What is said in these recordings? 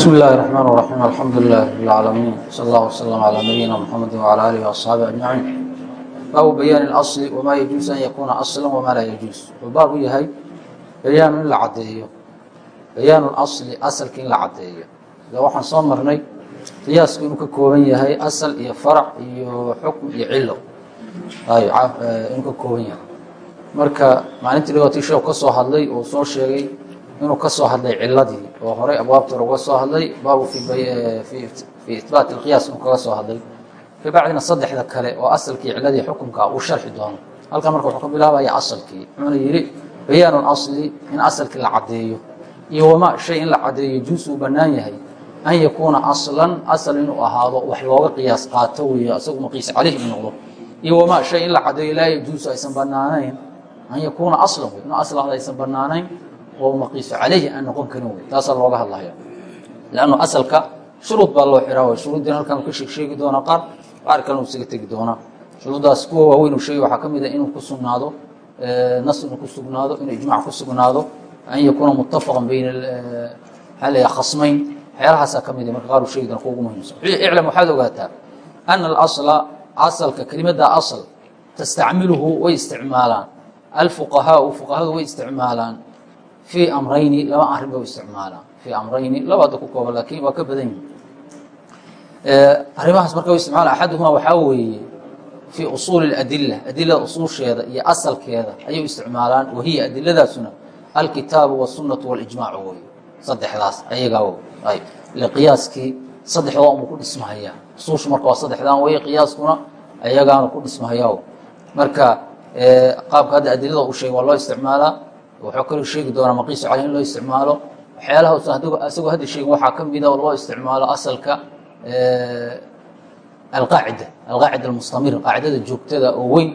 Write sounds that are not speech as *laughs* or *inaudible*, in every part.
بسم الله الرحمن الرحيم الحمد لله رب العالمين صلى الله وسلم على نبينا محمد وعلى آله وأصحابه أجمعين baabu bayaan اlaصli wmaa yajuuز an yakuuna asla wmaa laa yajuuز wuxuu baab u yahay bayaanu in la caddeeyo bayaanu اlasli asalka in la caddeeyo ila waxaan soo marnay qiyaasku inuu ka kooban yahay asal iyo farac iyo xukm iyo cilo inuu ka kooban yahay marka maalintii dhawaatii sheekhu ka soo hadlay uu soo sheegay inuu ka soo hadlay ciladii oo horey abwaabta hore uga soo hadlay baabu fii ibaat اqiyaas inuu kaga soo hadlay. Kabacdina saddexda kale oo asalkii ciladii xukunka uu sharxi doono. Halkan marka wuxuu ka bilaabaya asalkii. Wuxuuna yidhi bayaanu asli in asalkii la caddeeyo iyo wamaa shay in la caddeeyo juus uu bannaan yahay an yakuuna aslan asal inuu ahaado wax looga qiyaas qaato weeyo isagu maqiis caleyh uu noqdo iyo wamaa shay in la caddeeyo laa yajuusu aysan bannaanayn an yakuuna aslan wey inuu asl ahda aysan bannaanayn oo maqiisu caleyhi aan noqon karin wey taasaa looga hadlaya lannu asalka shuruud baa loo xiraa shuruuddiina halkan ka sheeg sheegi doonaa qaar qaar kalena isaga tegi doonaa. Shuruuddaas kuwa waaweyn uu sheegay waxaa ka mid a inuu ku sugnaado nas inuu ku sugnaado inuu ijmac ku sugnaado an yakuuna muttafaqan bayna la yaha khasmayn. Waxyaalahaasaa ka mid marka qaar uu sheegi doona kuwa ugu muhiimsan. Iclam waxaad ogaataa ana alasla asalka kelimadda asl tastacmiluhu way isticmaalaan. Alfuqahaau fuqahadu way isticmaalaan fii amrayni laba arrin bay u isticmaalaan fii amrayni labada ku kooban laakiin waa ka badan yihin arrimahaas marka isticmaala axaduhuma waxaa weeye fii usuuli اadila adilada usuusheeda iyo asalkeeda ayay isticmaalaan wahiya adiladaasuna alkitaabu wالsunaةu wاlijmac wey saddexdaas ayagaa ayb ile qiyaaskii saddexda unbu ku dhismahaya usuushu marka waa saddexdan wey qiyaaskuna ayagaanu ku dhismahaya marka qaabka hadda adilada uu sheegay waa loo isticmaalaa wuxuu kaloo sheegi doonaa maqiisu caleh in loo isticmaalo. Waxyaalaha isagoo hadda sheegin waxaa ka mida oo loo isticmaalo asalka alqaacida alqaacida almustamir qaacidada joogtada oo weyn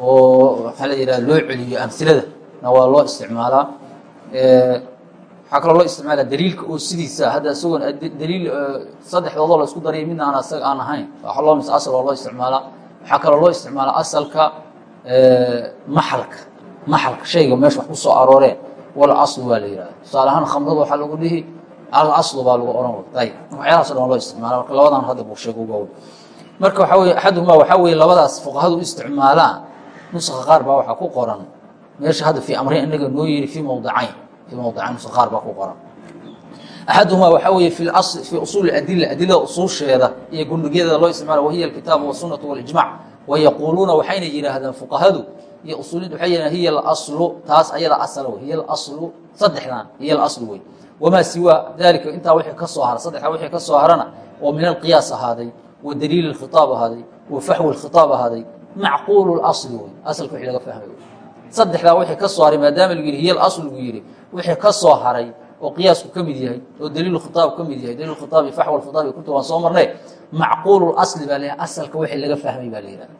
oo waxaa la yidhaha loo celiyo amsilada na waa loo isticmaalaa waxaa kaloo loo isticmaala daliilka oo sidiisa hadda isagoon daliil saddexdoodoo la isku daraya midna aan asaga aan ahayn. Waa loo mis asal waa loo isticmaalaa. Waxaa kaloo loo isticmaalaa asalka maxalka maxalka shayga meesha wax ku soo arooreen wal aslu waa la yihahda tusaale ahaan khamrada waxaa lagu dhihi alaslu baa lagu ohan ayb waxyaalahaas o dhan loo isticmaala marka labadan hadda buu sheego uga marka waxaa weye axaduhumaa waxaa weeye labadaas fuqahadu isticmaalaan nuska qaar baa waxaa ku qoran. Meesha hadda fii amreyn inaga noo yiri fii mawdicayn fii mawdicayn nuska qaar baa ku qoran. Axaduhumaa waxaa weeye fii usuuli adila adilada usuusheeda iyo gundhigyadeeda loo isticmaala wahiya alkitaabu wasunatu walijmac wayaquuluuna waxayna yidhaahdaan fuqahadu iyo usuuliyad waxay yidhahdaan hiya alaslu taas ayada asala wey hiya alaslu saddexdan hiya alaslu wey wamaa siwaa dalika intaa wixii ka soo hara saddexdaa wixii ka soo harana oo min alqiyaas ahaaday wa daliil اkhitaab ahaaday wa faxwi اkhitaab ahaaday macquulu اlasli wey asalka wixii laga fahmay saddexdaa wixii ka soo haray maadaama lagu yidhi hiya alasl lagu yidhi wixii ka soo haray oo qiyaasku ka mid yahay oo daliil khitaab ka mid yahay daliil khitaab iyo faxw khitaab iyo kuntu waan soo marnay macquulu اlasli baa la asalka wixii laga fahmay baa la yidhahda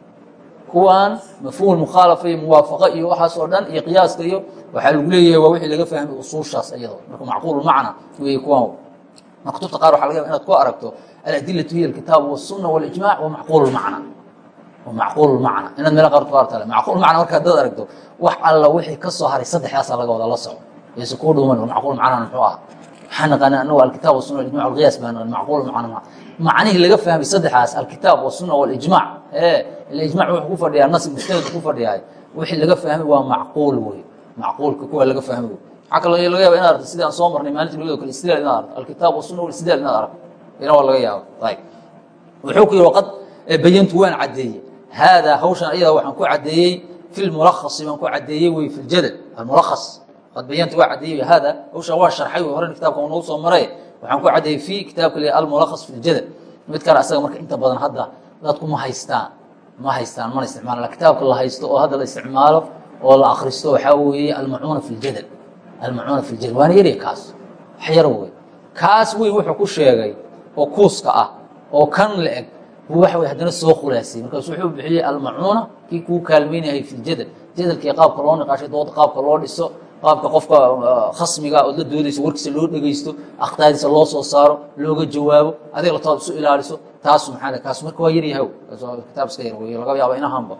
kuwan mafhum mukhaalaf iyo muwaafaqo iyo waxaas oo dhan iyo qiyaaska iyo waxaa lagu leeyahay waa wixii laga fahmay usuushaas iyado marka macquulu macna wey kuwan ma qaar waa laga inaad ku aragto aladilatu hiya alkitaab wasunna walijmac wa macquul macna. Macquul macna. Inaad meela qaar ku artale macquul macna marka hadaad aragto wax alla wixii ka haray saddexdaasa laga wada la soco. Yayse kuu dhuuman macquul macnana muxuu ah waxaa naqaana anagu alkitaab wasunna walijmac walqiyaas baa naqan macquul macna macnihii laga fahmay saddexdaas alkitaab wasuna walijmac ijmac wuxuu ku fadhiyaa nas mustahid ku fadhiyahay. Wixii laga fahmay waa macquul wey. Macquulka kuwa laga fahmay waxaa kaloo laga yaba inaad aragto sidii soo marnay maalintii lugado kale istidlaal inaad aragto. Alkitaab wasuna walistidlaal inaad aragto. Ina waa laga yaaba ayb wuxuu ku yihi waqad bayantu waan caddeeyey. Haadaa hawshan ayadaa waxaan ku caddeeyey fi lmulakhasi baan ku caddeeyey wey fi ljadal almulakhas qad bayantu waa caddeeyey haada hawshan waa sharxay wey. Horena kitabka noogu soo maray waxaan ku caddeeyey fi kitaabka le almulakhas fi ljadal mid kale asaga marka inta badan hadda dadku ma haystaan ma haystaan mana isticmaala kitaabka la haysto oo hadda la isticmaalo oo la akristo waxaa weeye almacuuna fi ljadal almacuuna fi ljadal waana yarya kaas. Wax yar wey kaas weyn wuxuu ku sheegay oo kuuska ah oo kan la eg. Buu waxa wey haddana soo khulaasay markaasu wuxuu bixiyey almacuuna kii kuu kaalmeynayay fi ljadal jadalkii qaabka loo niqaashay dooda qaabka loo dhiso qaabka qofka khasmiga ood la doodayso warkiisa loo dhegeysto akhtaadiisa loo soo saaro looga jawaabo adiga latood isu ilaaliso taasu maxaa kaas marka waa yaryahaw kitaab iska yar wey laga yaaba inahanba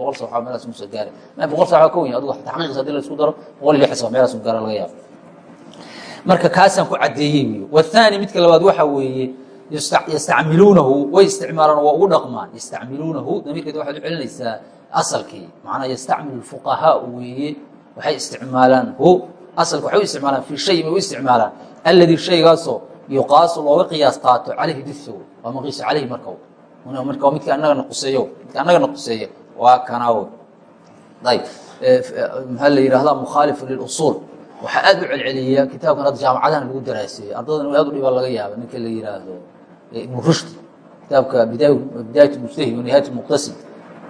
boqol safa meelaas musa gaari boqol safa ka weyn adigu taxqiiqis haddii la daro boqol iyo lix meelaas gaara laga yaaba marka kaasaan ku caddeeyey wy wthaani midka labaad waxa weeye yastacmiluunahu way isticmaalaan waa ugu dhaqmaan. Yastacmiluunahu damiirkeeda waxaad u celinaysaa asalkii macnaa yastacmilu fuqahaa weeye waxay isticmaalaan hu asalka waxay u isticmaalaan fii shay bay u isticmaalaan. Alladii shaygaasoo yuqaasu looga qiyaas qaato calayhi dusow waa maqiisu calayhi marka marka midka anagana quseeyo midka annagana quseeya waa kanaawo. Ayb maxaa la yihahdaa mukhaalifu lilusuul. Waxaa aad u celceliya kitaabkan hadda jaamacadahan lagu daraaseeyo ardadan aad u dhibaa laga yaaba ninka la yihaahdo ibnu rushd. Kitaabka bidaayat mujtahid wa nihaayat muqtasid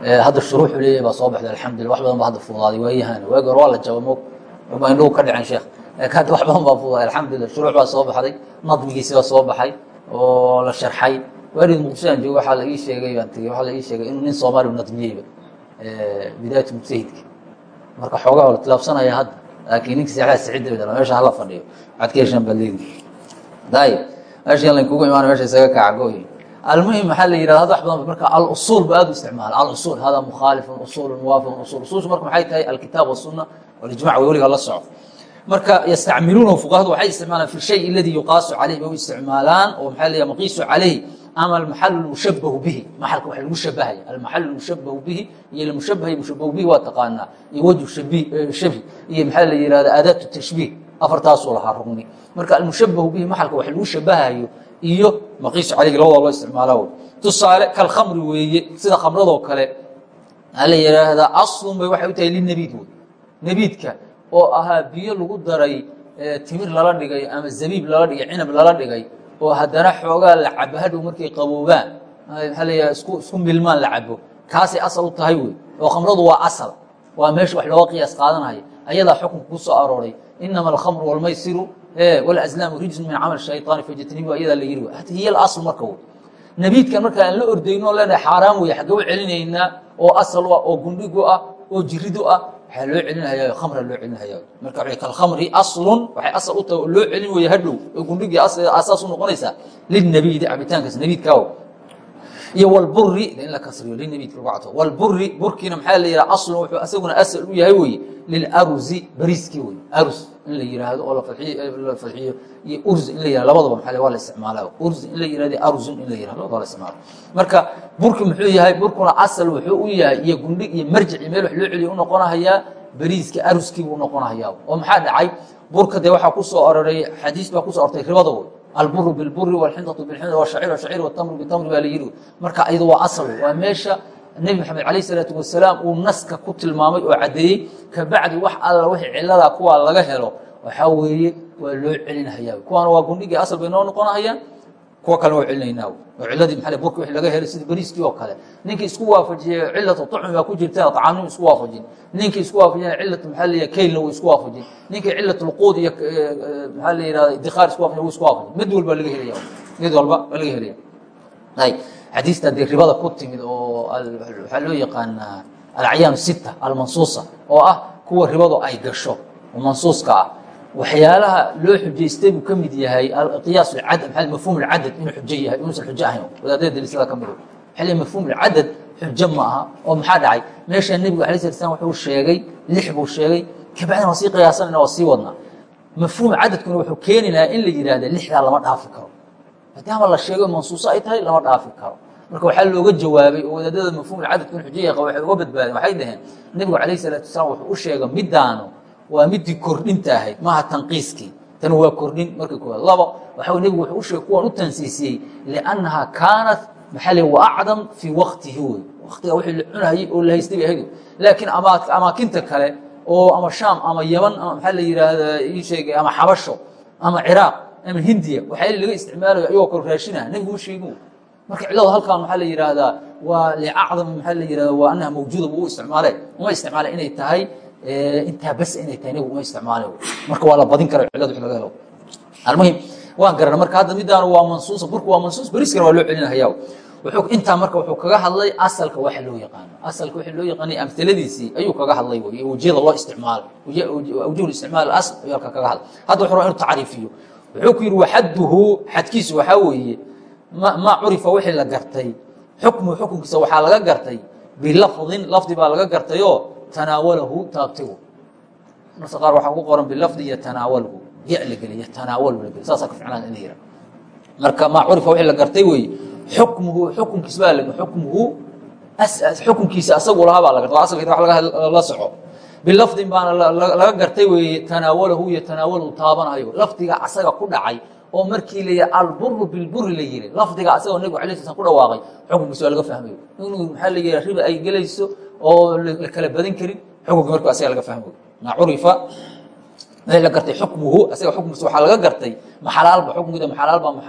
hadda shuruuxu leeyahay baa soo baxday alxamdulillah. Wax badan ba hadda fududaaday waayahan waagi hore waa la jaba mo ma indhuhu ka dhicen sheekh. Laakiin hadda wax badan baa fududaaday alxamdulillah shuruuc baa soo baxday. Nadmigiisi baa soo baxay oo la sharxay. Waarid muqdishoan joogo waxaa la ii sheegay baan tegey waxaa la ii sheegay inuu nin soomaali nadmiyeyba. Bidaayat mujtahidka. Marka xoogaa la tilaabsanaya hadda. Laakiin ninka seexdaa sicida bidala meesha hala fadhiyo. Heshaan baad leedi dayib meesha layn kugu imaana meesha isaga kacagooyi almuhim maxaa la yihahda had wax badan marka alusuul ba aad u isticmaala alusuul hada mukhaalifun usuul muwaafiqun usul usuulshu marka maxay tahay? Alkitaab wasunna walijmac way weliga la soco. Marka yastacmiluuna fuqahadu waxay isticmaalaan fi shay aladii yuqaasu caleyh bay u isticmaalaan oo maxaa la maqiisu caleyh ama almaxal mushabahu bihi. Maxalka wax lagu shabahaya almaxal mushabahu bihi iyo mushabahay mushabahu bihi waa taqaanaa. Iyo wajhu shabi iyo maxaa la yihahda aadaatu tashbiih. Afartaasuu lahaa rugni marka almushabahu bihi maxalka wax lagu shabahayo iyo maqiisu caleyhi labada loo isticmaala tusaale kalkhamri weeye sida khamradoo kale aa la yihaahdaa aslun bay waxay u tahay linabiid wey nebiidka oo ahaa biyo lagu daray timir lala dhigay ama zabiib lala dhigay cinab lala dhigay oo haddana xoogaa la cabo hadhow markay qaboobaan maaa la isku isku milmaan la cabo. Kaasay asal u tahay wey oo khamradu waa asal. Waa meesha wax looga qiyaas qaadanaya ayadaa xukunka ku soo arooray inama alkhamru walmaysiru wlazlaamu rijsun min camal shayطaani fajtanibu ayadaa la yiri hiy asl marka wey nebiidkan marka aan la ordayno leenahay xaaraan wey xagge u celinaynaa oo asal ah oo gundhigu ah oo jiridu ah waxaa loo celinaya khamra loo celinaya marka kalkhamri aslun waxay asal u tahay oo loo celin waya hadhow oo gundhigii asaas u noqonaysaa lilnabiidi cabitaankaas nebiidkaaw iyo wlburi in la kasriyo linabidka lagu cato. Wlburi burkiina maxaa la yidhaha aslun wuxuu asaguna asal u yahay weye lilarusi bariiskii wey arus in la yiraahdo oo la fadxiyo iyo urzi in la yiraahdo labadaba maxaa waa la isticmaalaa urzi in la yiraahdo arzun in la yiraahdo labadaba la isticmaalo marka burku muxuu yahay burkuna asal wuxuu u yahay iyo gundhig iyo marjici meel wax loo celiyo u noqonahayaa bariiska aruskii buu noqonahayaa oo maxaa dhacay? Burka dee waxaa ku soo aroray xadiis baa ku soo ortay ribada woy alburu bilburi walxindatu bilxindati washacir shacir watamru bitamri baa la yiri marka ayada waa asal waa meesha nebi maxamed calayh salaatu wasalaam uu naska ku tilmaamay oo caddeeyey kabacdi wax alla wixii ciladaa kuwaa laga helo waxaa weeye waa loo celinhayaa. Kuwaana waa gundhigii asal bay noqonahayaan kuwa kalena waa celinaynaa oo ciladii maxaa burki wixii laga helay sida bariiskii oo kale. Ninkii isku waafajiyay cilatu tucmi baa ku jirta tacaamim isku waafajin. Ninkii isku waafajiyana cilatu maxaa layihaha kaylna wuu isku waafajin. Ninkii cilatu lquud iyo eh, eh, maxaa la yihahda idikhaar isku waafajin wuu isku waafajin. Mid walba laga helaya mid walba waa laga helaya ayib xadiista dee ribada ku timid oo waxaa loo yaqaanaa alacyaam sita almansuusa oo ah kuwa ribadu ay gasho oo mansuuska ah. Waxyaalaha loo xujaystay buu ka mid yahay qiyaas mafhum cadad inuu xujo yahay inuusan xujo ahayn. Wadaadada daliisada ka mid waxa le mafhum cadad xujo ma aha oo maxaa dhacay? Meesha nebigu alay slat slam wuxuu sheegay lix buu sheegay kabacdina waa sii qiyaasanayna waa sii wadnaa mafhuum cadadkuna wuxuu keeni lahaa in la yihahda lixdaa lama dhaafi karo maadaama la sheego mansuuso ay tahay lama dhaafi karo. Marka waxaa looga jawaabay oo wadaadada mafhum cadadka in xujo yaqa waxay uga badbaadeen waxay dhaheen nebigu alayh salaatu wasalaam wuxuu u sheegay midaanu waa midii kordhinta ahayd maaha tanqiiskii tan waa kordhin markii koowaad. Labo waxa nebigu wuxuu u sheegay kuwan u tansiisiyey liannaha kaanat maxaa le wa acdam fii waktihi wey waktiga wixii la cunayay oo la haystay bay ahayd laakiin amaakinta kale oo ama shaam ama yaman ama maxaa la yidhaahda ii sheegay ama xabasho ama ciraaq ama hindiya waxaa laga isticmaalayo ayagoo kale raashinaha nebigu u sheegi marka ciladu halkan maxaa la yidhaahdaa waa licacdam maxaa la yihahda waa annaha mawjuuda buu isticmaale uma isticmaale inay tahay intaa bas inay tahay nebigu uma isticmaale marka waa la badin kara cilad wix laga helo. Almuhim waan garana marka hadda midaan waa mansuusa burku waa mansuus beriskana waa loo celinahaya intaa marka wuxuu kaga hadlay asalka waxa loo yaqaano. Asalka waxa loo yaqaanay amiladiisii ayuu kaga hadlay wey wejiyada loo isticmaalo. Awjuh isticmaal asl ayuu halka kaga hadlay. Hadda wuxuu rabaa inuu tacriifiyo wuxuu ku yidhi xadkiisu waxaa weeye maa curifa wixii la gartay. Xukmu xukunkiisa waxaa laga gartay. Bilafdin lafdi baa laga gartayoo tanaawalahu taabtigu. Marse qaar waxaa ku qoran bilafdi iyo tanaawalahu ya la geliy yatanaawalu la geliy saasaa ka ficnaan in la marka maa curifa wixii la gartay weeye xukmuhu xukunkiis baa xukmuhu xukunkiisa asagu lahaa baa la garta asalka wa la soco bilafdin baana laga gartay weeye tanaawalahu iyo tanaawalahu taabanayo. Lafdiga asaga ku dhacay oo markii la yihi alburu bilburi la yihi lafdiga asagoo nebigu alay slam ku dhawaaqay xukunkiisa waa laga fahmayo inuu maxaa la yihi riba ay gelayso oo la kala badin karin xukunki marku asaga laga fahmayo maa curifa la gartay xukmuhu asaga xukunkiisa waxaa laga gartay ma xalaalba xukunkiida ma xalaalba ma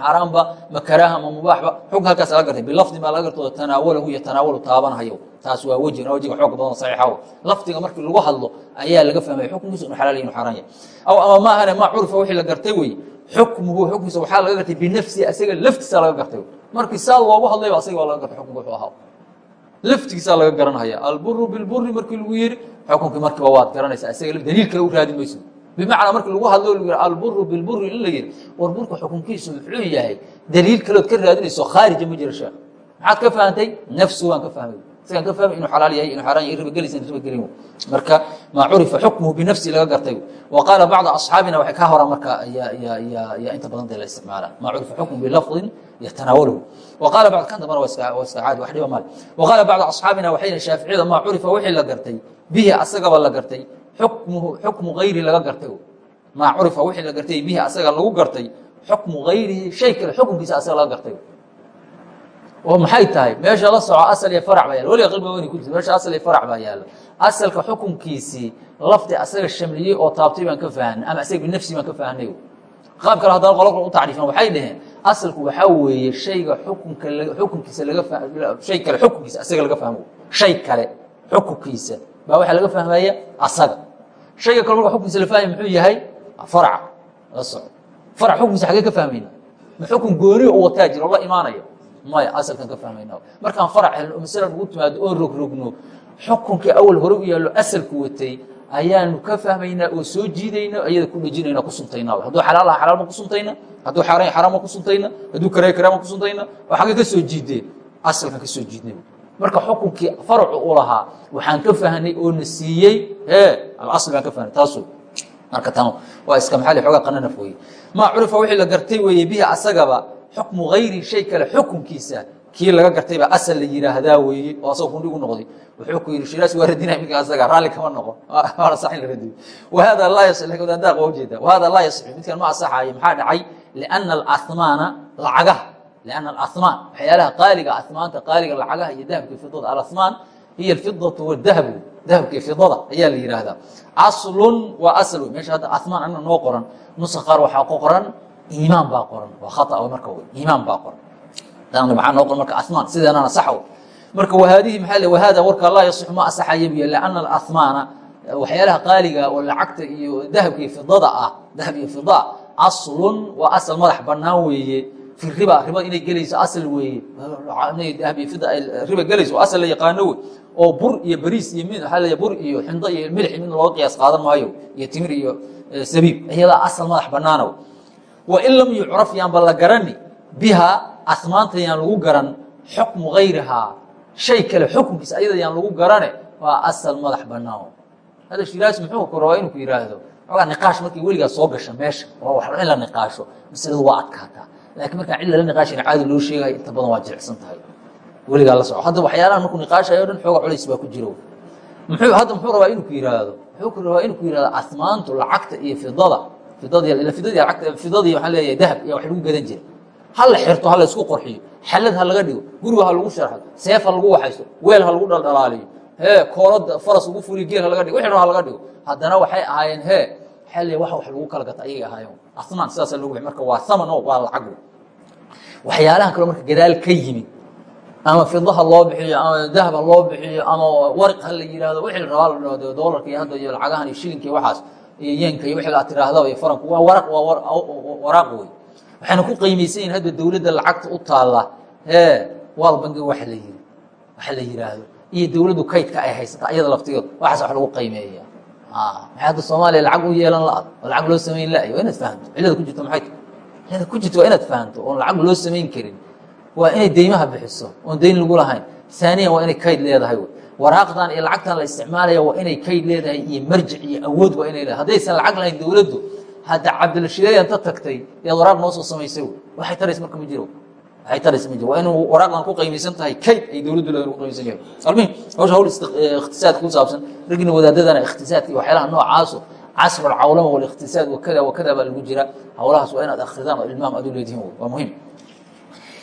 ma ma mubaaxba xukun halkaas laga gartay. Bilafdin baa laga gartay tanaawalahu iyo tanaawalu taabanahayo. Taas waa wejina wejiga xoog badan saxiixaw lafdiga markii lagu hadlo ayaa laga fahmaya xukunkiisa inu xalaal inu xaaraan yahay. Aw ama maahane maa curifa wixii la gartay wey xukmuhu xukunkiisa waxaa laga gartay binafsihi asaga laftiisa laga gartay. Markii saa loogu hadlayba asaga waa laga gartay xukunka wuxuu ahaa. Laftigiisaa laga garanhaya alburu bilburi markii lagu yihi xukunkii markiiba waad garanaysa asaga daliil kale u raadi mayso bimacnaa marki lagu hadlo l alburu bilburi in la yihi war burka xukunkiisu muxuu yahay daliil kalood ka raadinayso khaarija ma jiro sheekh. Maxaad ka fahantay nafsu waan ka fahmay. Isagaan ka fahmay inuu xalaal yahay inuu xaraan yahay ribagelaysan ribagelin marka maa curifa xukmuhu binafsi laga gartay. Wa qaala bacdu asxaabina waxay ka horaa marka yaa inta badan dee la isticmaalaa maa curifa xukmuhu bilafdin yatanaawalahu wa qaala bacd kan dambana waa iska caadi wax dhiba male wa qaala bacdu asxaabina waxay shaaficiyada maa curifa wixii la gartay bihi asagaba la gartay xukmuhu xukmu gayri laga gartay. Maa curifa wixii la gartay bihi asaga lagu gartay. Xukmu gayrihi shay kale xukunkiisa asaga laga gartay. Oo maxay tahay? Meesha la soco asal iyo farac baa yaalla weliga qalbiga weyna ku jirta. Meesha asal iyo farac baa yaalla asalka xukunkiisii lafdi asaga shamliyey oo taabtay baan ka fahanay ama asaga binafsi baan ka fahanay. Qaab kale haddana qolo kale u tacriifan waxay dhaheen asalku waxaa weeye shayga xukunka xukunkiisa laga shay kale xukunkiisa asaga laga fahmo. Shay kale xukunkiisa baa waxaa laga fahmaya asaga shayga kale marka xukunkiisa la fahmay muxuu yahay? Farca la soco. Farac xukunkiisa xagee ka fahmayna. Ma xukun gooni oo wataa jiro? La imaanayo. Maya asalkan ka fahmayna. Markaan farac helno oo masala nagu timaado oo rogrogno xukunkii awal hore u yaallo asalku watay ayaanu ka fahmaynaa oo soo jiidayna ayada ku dhejinayna ku suntayna hadduu xalaal aha xalaal ma ku suntayna hadduu xaaraan xaraam ma ku suntayna hadduu karaayo karaam ma ku suntayna oo xagga ka soo jiideen asalkan ka soo jiidnay marka xukunkii faracu u lahaa waxaan ka fahnay oo na siiyey. E alasl baan ka fahnay taasu. Marka tan waa iska maxali xoogaa qananaf weye maa curifa wixii la gartay weeye bihi asagaba xukmu hayri shay kale xukunkiisa kii laga gartayba asal la yihaahdaa weeye oo asagoo kundhigu noqday. Wuxuu ku yihi shiraas waa radinay minka asaga raalli kama noqon waana sax in la radiyo wahada laa yasix laakiin ujeeda wahada laa yasixu midkan ma asaxaayo maxaa dhacay? Liana alahmaana lacagaha liana alahmaan waxyaalaha qaaliga ahmaanta qaaliga lacagaha iyo dahabka fidada alahmaan hiya alfidatu wadahabu dahabka fidada ayaa la yidhaahdaa aslun waa asal wey meesha hadda ahmaan ana noo qoran nusa qaar waxaa ku qoran iimaan baa qoran waa khata marka wey iimaan baa qoran maxaa noo qoran marka ahmaan sideenana saxa wey marka whaadihi maa wahada warka laa yaصixu ma asaxaya buy lana ahmaana waxyaalaha qaaliga oo lacagta iyo dahabka fidada ah dahab iyo fida aslun waa asal madax banaan weeye riba riba inay gelayso asal weeye riba gelayso asal la yaqaano wey oo bur iyo beriis iyo mid waaa l bur iyo xindo iyo milix mid looga qiyaas qaadan maayo iyo timir iyo sabiib. Iyadaa asal madax banaana wain lam yucraf yaanba la garani biha asmaanta yaan lagu garan xukmu gayrihaa shay kale xukunkiisa ayada yaan lagu garane waa asal madax banaan hadda shiraas muxuu ku rabaa inuu ku yihaahdo ogaa niqaash markay weligaa soo gasha meesha waa wax in la niqaasho masaladu waa adkaataa laakiin markaan cid lala niqaashayna caadi loo sheegayo inta badan waa jilicsan tahay. Weligaa la soco hadda waxyaalahan markuu niqaashayo o dhan xooga culays baa ku jiro. Muxuu hadda muxuu rabaa inuu ku yihahdo muxuu ku rabaa inuu ku yihahdo asmaantu lacagta iyo fidada? Fidadii fidadii lacagta fidadii waxaan leeyahay dahab iyo wax lagu gadan jira ha la xirto ha la isku qorxiyo xalad ha laga dhigo. Guriga ha lagu sharxo. Seef ha lagu waxaysto. Weel ha lagu dhaldhalaaliyo. Hee koolada faras lagu fuliyo geel ha laga dhigo. Wixii ha laga dhigo. Haddana waxay ahaayeen hee xalli wax wax lagu kala gata ayay ahaayeen asmaan sidaasa loogu bixi marka waa thaman oo waa lacag. Waxyaalahan kaloo marka gadaal ka yimid ama fidaha loo bixiyo ama dahab ha loo bixiyo ama warq ha la yihahdo wixii la rabaa la doolarka iyo hadda iyo lacagahan iyo shilinka iyo waxaas iyo yeenka iyo wixii la tiraahdo iyo faranku waa waraq waa waraaq wey waxayna ku qiimaysan yihiin hadda dowladda lacagta u taalla ee waal bangi waxa la yiri waxa la yiraahdo iyo dowladdu kaydka ay haysata ayada laftigeedu waxaas wax lagu qiimeeya maxay hadda soomaaliya lacag u yeelan la oo lacag loo samayn la-ay waa inaad fahamto cillada ku jirto maxay? Tahay cillada ku jirto waa inaad fahamto oon lacag loo samayn karin. Waa inay deymaha bixiso. Oon deyn lagu lahayn. Aaniyan waa inay kayd leedahay waraaqdan iyo lacagtan la isticmaalaya waa inay kayd leedahay iyo marjic iyo awood waa inay leedahay. Haddaysan lacag lahayn dowladdu hadda cabdilshideeya inta tagtay yaad waraaq noo soo samaysay waxay taraysa marka ma jiro waxay taraysa ma jiro waa inuu waraaqdan ku qiimaysan tahay kayd ay dowladdu leedahay ku qiimaysan yahay. Almuhim hawsha hawl ikhtisaadka ku saabsan ragina wadaadadana ikhtisaadka iyo waxyaalaha noocaaso casr alcawlama walikhtisaad wakada wakada baa lagu jira hawlahaas waa inaad akhridaan oo ilmaam aad u leedihin waa muhiim.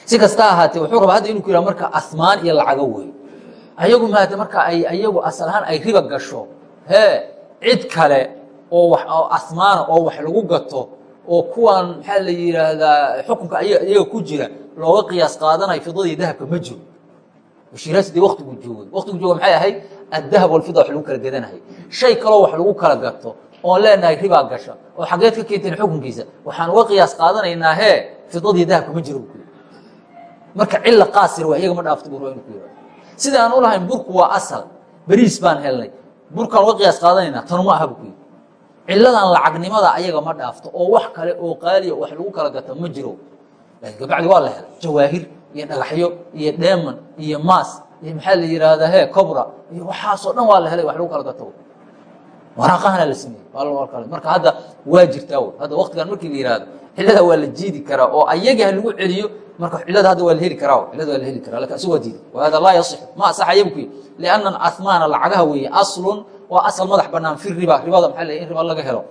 Si kasta ahaatee wuxuu rabaa hadda inu ku yihah marka asmaan iyo lacago wey ayagu maata marka ay ayagu asal ahaan ay riba gasho. Hee cid kale oo wa oo asmaana oo wax lagu gato oo kuwan maxaa la yidhaahdaa xukunka iyaga ku jira looga qiyaas qaadanayo fidada iyo dahabka ma jiro. Shiraasi dee waktigu joogay waktigu jooga maxay ahayd addahab walfida wax lagu kala gadanahay. Shay kaloo wax lagu kala gato oon leenahay ribaa gasha oo xageed ka keenteen xukunkiisa waxaan uga qiyaas qaadanaynaa hee fidadii dahabka ma jiro bu marka cila qaasir waa iyaga ma dhaafto bur inu ku yihahdo sida aan u lahayn burku waa asal. Beriis baan helnay. Burkaan uga qiyaas qaadanaynaa tanu ma aha bu ku yidhi. Ciladan lacagnimada ayaga ma dhaafto oo wax kale oo qaaliya wax lagu kala gato ma jiro kabacdi waa la helay jawaahir iyo dhagaxyo iyo dheeman iyo maas iyo maxaa la yidhaahdaa he cobra iyo waxaasoo dhan waa la helay wax lagu kala gato waraaqahana la sameeyey marka hadda waa jirtaa hadda waktigan markii la yihahdo cilada waa la jiidi karaa oo ayaga ha lagu celiyo marka cilada hadda waa la heli karaa. Cilada waa la heli karaa laakiin waa diiday wahada laa yaصix ma asaxaya bu ku yidhi lianna ahmaana lacagaha weeye aslun waa asal madax banaan fi riba. Ribada la in riba laga helo.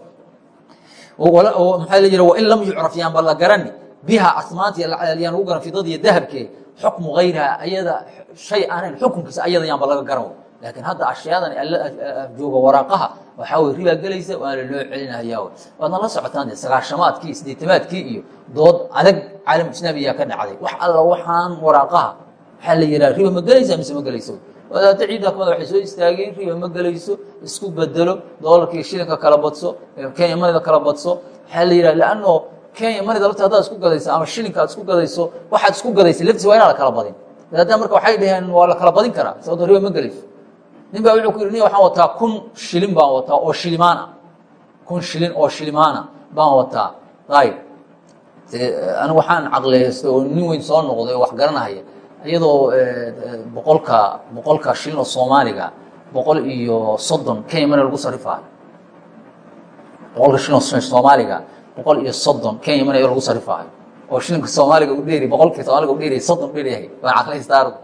Maxaa la yidhi wain lam yucraf yaanba la garani biha asmaanta yaan lagu garan fidadiiyo dahabkee xukmu gayriha ayada shay aanayn xukunkiisa ayada yaanba laga garan laakiin hadda ashyadan jooga waraaqaha waxaa wey ribaa gelaysa waana loo celinaya waadna la socotaan de sagaashamaadkii sideetamaadkii iyo dood adag caalam islaamiyaa ka dhacday. Wax alla waxaan waraaqaha waxaa la yidhaha riba ma gelaysa mise ma gelayso? Wadaadda ciidda kamada waxay soo istaageen riba ma gelayso isku bedelo doolarkii shilinka kala badso kenya manida kala badso. Waxaa la yidhaha leanno kenya manida lafta haddaad isku gadayso ama shilinka aad isku gadayso waxaad isku gadaysa laftiisa waa inaa la kala badin. Wadaadda marka waxay dhaheen waa la kala badin karaa sababto riba ma gelayso nin baa wuxuu ku yidhi nin waxaan wataa kun shilin baan wataa oo shilimaan ah kun shilin oo shilimaana baan wataa. Ayb anigu waxaan caqliyaysta oo nin weyn soo noqday oo wax garanahaya iyadoo boqolka boqolka shilin oo soomaaliga boqol iyo soddon kenya mana lagu sarifaayo. Boqolka shilin oo soomaaliga boqol iyo soddon kenya mana lagu sarifaayo oo shilinka soomaaliga u dheeri boqolkii soomaaliga u dheeriya soddon dheeryahay waa caqlaysta argu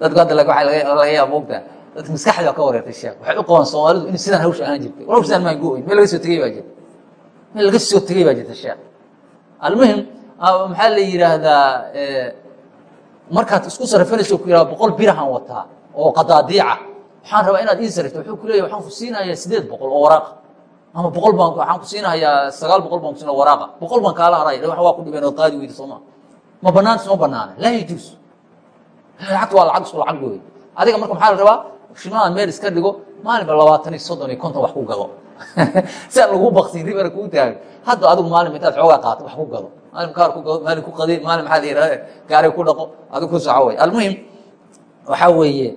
dadku hadda waa laga yaaba moogtaa dadka maskaxdi baa ka wareertay sheekh. Waxay u qabaan soomaalidu in sidaan hawsha ahaan jirtay. War hawshaan maan go-oyn. Meel laga soo tegey baa jirta meel laga soo tegey baa jirta sheekh. Almuhim maxaa la yidhaahdaa markaad isku sarafanayso ku yihahda boqol birahan wataa oo qadaadiica. Waxaan rabaa inaad ii sarifto. Wuxuu ku leeyahy waxaan ku siinayaa sideed boqol oo waraaqa ama boqol baan waxaan ku siinahayaa sagaal boqol baan ku siinaya waraaqa. Boqol baan kaala haray wax waa ku dhibeen ood qaadi weyda sooma. Ma banaanta ma banaana laa yajuus lacagta waa lacag isku lacag wey adiga marka maxaa la rabaa? Shimadan meel iska dhigo maalinba labaatan iyo soddon iyo konton wax ku gado si *laughs* aan lagu baksin ribana kuu taagan. Hadda adigu maalinba intaad xoogaa qaato wax ku gado maalin kaar ku gado maalin ku qadi maalin maxaa la yihahda gaari ku dhaqo adigu ku soco wey almuhim waxaa weeye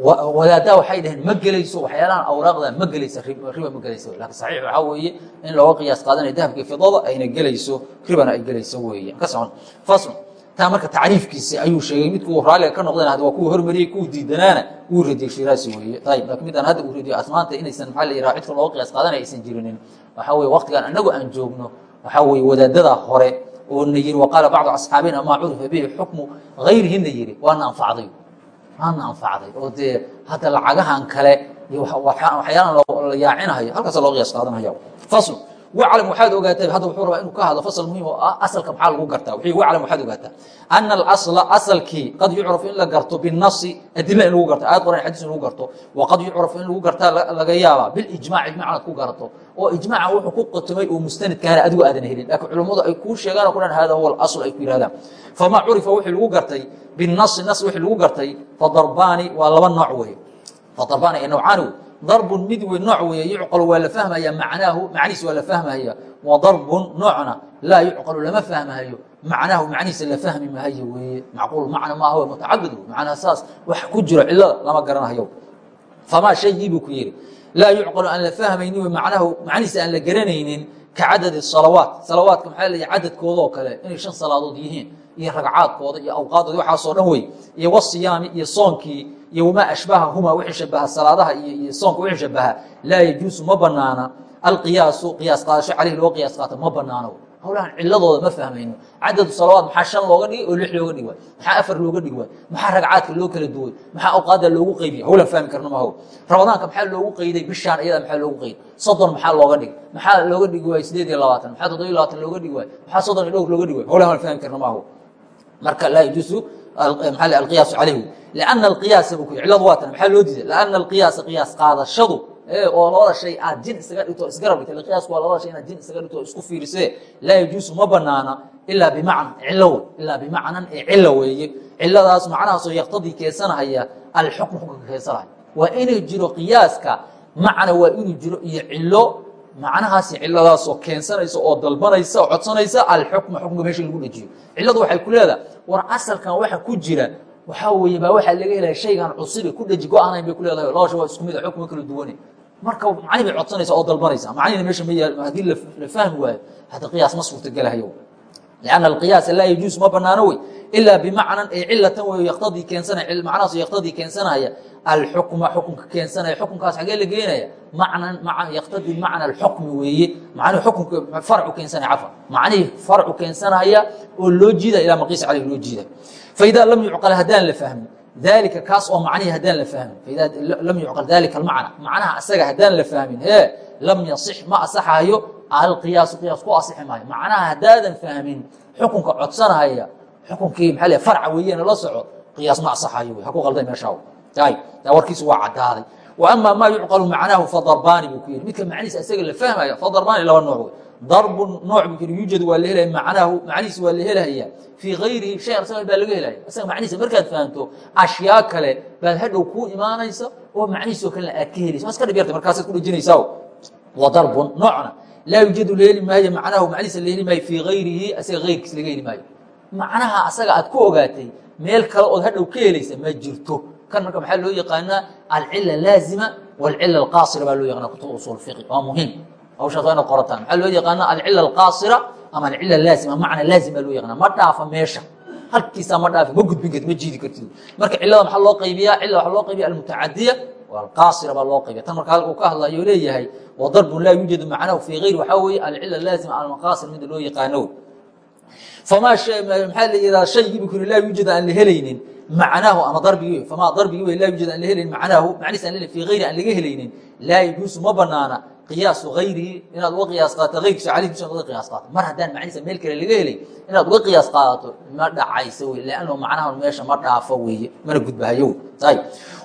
wadaaddaa waxay dhaheen ma gelayso waxyaalahan awraaqda ma gelaysa riba ma gelayso. Lakin saxiix waxaa weeye in looga qiyaas qaadanayo dahabka fidada ayna gelayso ribana ay gelayso weeye. Ka socon. Fasl taa marka tacriifkiisi ayuu sheegay midkuu raaliga ka noqdeen had waa kuwa hormariyey kuwa diidanaana wuu radiyey shiraasi weeye. Ayib laakiin midaan hadda uu radiyo asmaanta inaysan maxaa la yiraha cidka looga qiyaas qaadanaya aysan jirinin. Waxaa weye waqtigan annagu aan joogno waxaa weye wadaadada hore oo na yiri waqaala bacdu asxaabina maa curifa bihi xukmu gayrihi na yiri waana anfacday waana anfacday oo dee hadda lacagahan kale iyo waxyaalan la yaacinahayo halkaasa loo qiyaas qaadanaya fasl waclam waxaad ogaataa hadda wuxuu rabaa inuu ka hadlo fasal muhiim oo ah asalka maxaa lagu gartaa wuxuu waclam waxaad ogaataa ana alasla asalkii qad yucrafu in la garto binasi adila in lagu garto aayad qoran xadiis in lagu garto waqad yucrafu in lagu gartaa laga yaabaa bilijmac ijmac inaad ku garato oo ijmaca wuxuu ku qotomay oo mustanadkaana adigu aadan helin laakiin culummadu ay kuu sheegaan oo ku dhan hada huwa alasl ay ku yidhahdaan famaa curifa wixii lagu gartay binasi nas wixii lagu gartay fadarbaani waa laba nooc weeye fadarbaani ee nawcaani wey darbun mid wey nooc weeye yucqalu waa la fahmaya macnaahu macnihiisa waa la fahmaya. Wa darbun noocna laa yucqalu lama fahmahayo macnaahu macnihiisa la fahmi mahayo weeye. Macquul macna maaha w mutacabid wey macnaha saas wax ku jiro cilada lama garanahayo famaa shaygii buu ku yidhi laa yucqalu aan la fahmaynin wey macnahu macnihiisa aan la garanaynin ka cadadi salawaat. Salawaadka maxaa leeyahy cadadkoodoo kale inay shan salaadood yihiin iyo ragcaadkooda iyo awqaaddooda waxaasoo dhan wey iyo wasiyaami iyo soonkii iyo wamaa ashbahahuma wixii shabaha salaadaha iyo soonka wixii shabaha laa yajuusu ma banaana alqiyaasu qiyaas qaadasho caleyhi loo qiyaas qaato ma banaano hawlahan ciladooda ma fahmayno cadadu salawaad maxaa shan looga dhigay oo lix looga dhigi waay? Maxaa afar looga dhigi waay? Maxaa ragcaadka loo kala duway? Maxaa awqaada loogu qeybiya hawlan fahmi karno mahow ramadaanka maxaa loogu qeyday bishaan iyada maxaa loogu qeyday soddon maxaa looga dhigay? Maxaa looga dhigi waay? Sideed iyo labaatan. Maxaa toddobiyo labaatan looga dhigi waay? Maxaa soddon iyo dhowr looga dhigi waay? Hawlan fahmi karno mahow marka laa yajuusu maa alqiyaasu calayhi. Lianna alqiyaasa buu ku ciladu waa tan maxaa loo diiday? Lianna alqiyaasa qiyaas qaadashadu. Oo labada shay aad jin isaga dhigto isgarab qiyaasku waa labada shay inaad jin isaga dhigto isku fiirisee laa yajuusu ma banaana ilaa bimacna cilo wey ilaa bimacnan ee cilo weeye. Ciladaas macnahaasoo yaktadii keensanahaya alxukm xukunka keensanahaya waa inay jiro qiyaaska macna waa inuu jiro iyo cilo macnahaasi ciladaasoo keensanaysa oo dalbanaysa oo codsanaysa alxukma xukmka meesha lagu dhejiyo ciladu waxay ku leedahay war asalkan waxa ku jira waxaa weeye baa waxaa laga helaya shaygan cusibe ku dheji go-aanayn bay ku leedahay laba shay waa isku mid a xukma kala duwane marka macni bay codsanaysa oo dalbanaysa macnina meesha ma yaal haddii la fahmi waayo hadda qiyaas ma suurtagelahayo لأنa القyاaس laa يجuuز ma banaano wey إlا بmacnan ee cilatan wey ydii keensana macnahaas yktadii keensanaya alxukma xukunka keensanaya xukunkaas xagee la geenaya yktadi macna xukmi weeye. Man ukunarcu keensana cafan macnihii farcu keensanaya oo loo jiida ilaa maqiis caleh loo jiida faidaa lam yucqal haddaan la fahmin dalika kaas oo macnihii haddaan la fahmin. Faidaa lam yucqal dalika almacna macnaha asaga haddaan la fahmin ee lam yasix ma asaxayo alqiyaasu qiyaas ku asixi maayo. Macnaha haddaadan fahmin xukunka codsanaya xukunkii maaa farca weeyena la soco qiyaas ma asaxayo haku qalday meeshaa warkiisu waa cadaaday ama maa yucqalu macnaahu fadarbaani buu ku yidhi. Midka macnihiisa isaga la fahmaya fadarbaani laba nooc wey darbu nooc buu yidhi yuujadu waa la helaya macnaahu macnihiisa waa la helaya. Fii gayrihi shay asaga baa laga helaya asaga macnihiisa markaad fahamto ashyaa kale baad hadhow kuu imaanaysa oo macnihiisoo kalena aad ka helaysa ma iska dhib yarta markaasaad ku dhejinaysaa wa darbun noocna. Laa yuujadu la heli maayo macnahu macnihiisa la heli maayo fii gayrihi asaga gayrkiis laga heli maayo. Macnaha asaga aad ku ogaatay meel kale ood hadhow ka helaysa ma jirto kan marka maxaa loo yaqaanaa alcila laazima walcila alqaasira baa loo yaqaana kutub usul fiqi. Waa muhiim. Hawshaas waa inaad qorataan. Maxaa loo yaqaanaa alcila alqaasira ama alcila laazima. Macna laazim baa loo yaqaana ma dhaafa meesha. Halkiisaa ma dhaafi ma gudbin kartid ma jiidi kartid. Marka cilada maxaa loo qaybiyaa cila waxaa loo qaybiya almutacadiya alqaasira baa loo qaybiya tan marka halka uu ka hadlayo leeyahay wa darbun laa yuujadu macnahu fii gayri waxaa weeye alcila laazima almaqaasir mida loo yaqaano. Famaa maxaa la bu ku yiri laa yuujadu aan la helaynin macnaahu ama darbigii famaa darbigii wey laa yuujadu aan la helaynin macnaahu macnihiisa aan la fii gayri aan laga helaynin. Laa yajuusu ma banaana qiyaasu gayrihi inaad uga qiyaas qaadato gayrkiisa calayhkiisa inaad uga qiyaas qaadato mar haddaan macnihiisa meel kale laga helay inaad uga qiyaas qaadato ma dhacaysa wey liannahu macnaha meesha ma dhaafo weeye mana gudbahayo ayib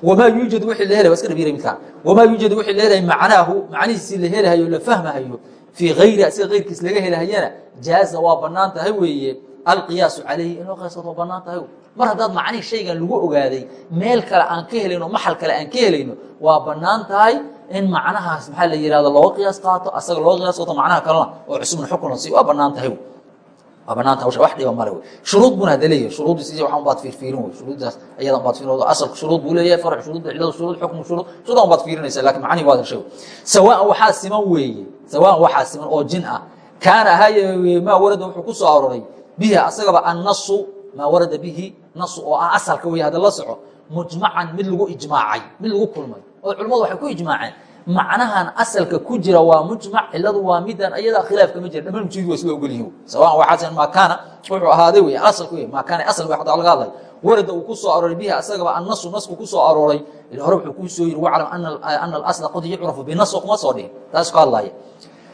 wamaa yuujadu wixii la helay waa iska dhabiiray midkaan. Wamaa yuujadu wixii la helay macnaahu macnihiisii la helahayo la fahmahayo fii gayri asiga gayrkiis laga helahayana jaaza waa bannaan tahay weeye alqiyaasu calayhi in loo qiyaas qaato waa bannaan tahay mar haddaad macnihi shaygan lagu ogaaday meel kale aan ka helayno maxal kale aan ka helayno waa bannaan tahay in macnahaas maxaa la yihahdo looga qiyaas qaato asaga looga qiyaas qaato macnaha kalena oo cusubna xukun la siiyo waa bannaan tahay waa banaanta hawsha wax dhiba male wey. Shuruud buna hada leeyahay shuruuddiisi waxan baad fiirfiirin wey. Shuruuddaas ayadan baad fiirin asalka shuruud buu leeyahay farc shuruud ciladu shuruud xukmu shuruud shuruudan baad fiirinaysa laakiin macnihi waad heshay sawaan waxaa siman weeye sawaan waxaa siman oo jin ah. Kaana ahaaye maa warada wuxuu ku soo aroray bihi asagaba annasu maa warada bihi nasu oo ah asalka wey hadda la soco mujmacan mid lagu ijmaacay mid lagu kulmay oo culimmadu waxay ku ijmaaceen. Macnahan asalka ku jira waa mujmac ciladu waa midan ayadaa khilaaf kama jira dhamaan ujeedi waa isla ogolyihin sawaan waxaasan maa kaana wuxuu ahaaday wey asalka wey maa kaana asal wey hadda laga hadlay. Warada uu ku soo arooray bihi asagaba annasu nasku ku soo arooray. Ila hore wuxuu kuu soo yiri waclam ana alasla qad yucrafu binas kuma soo dhihin. Taas ku hadlaya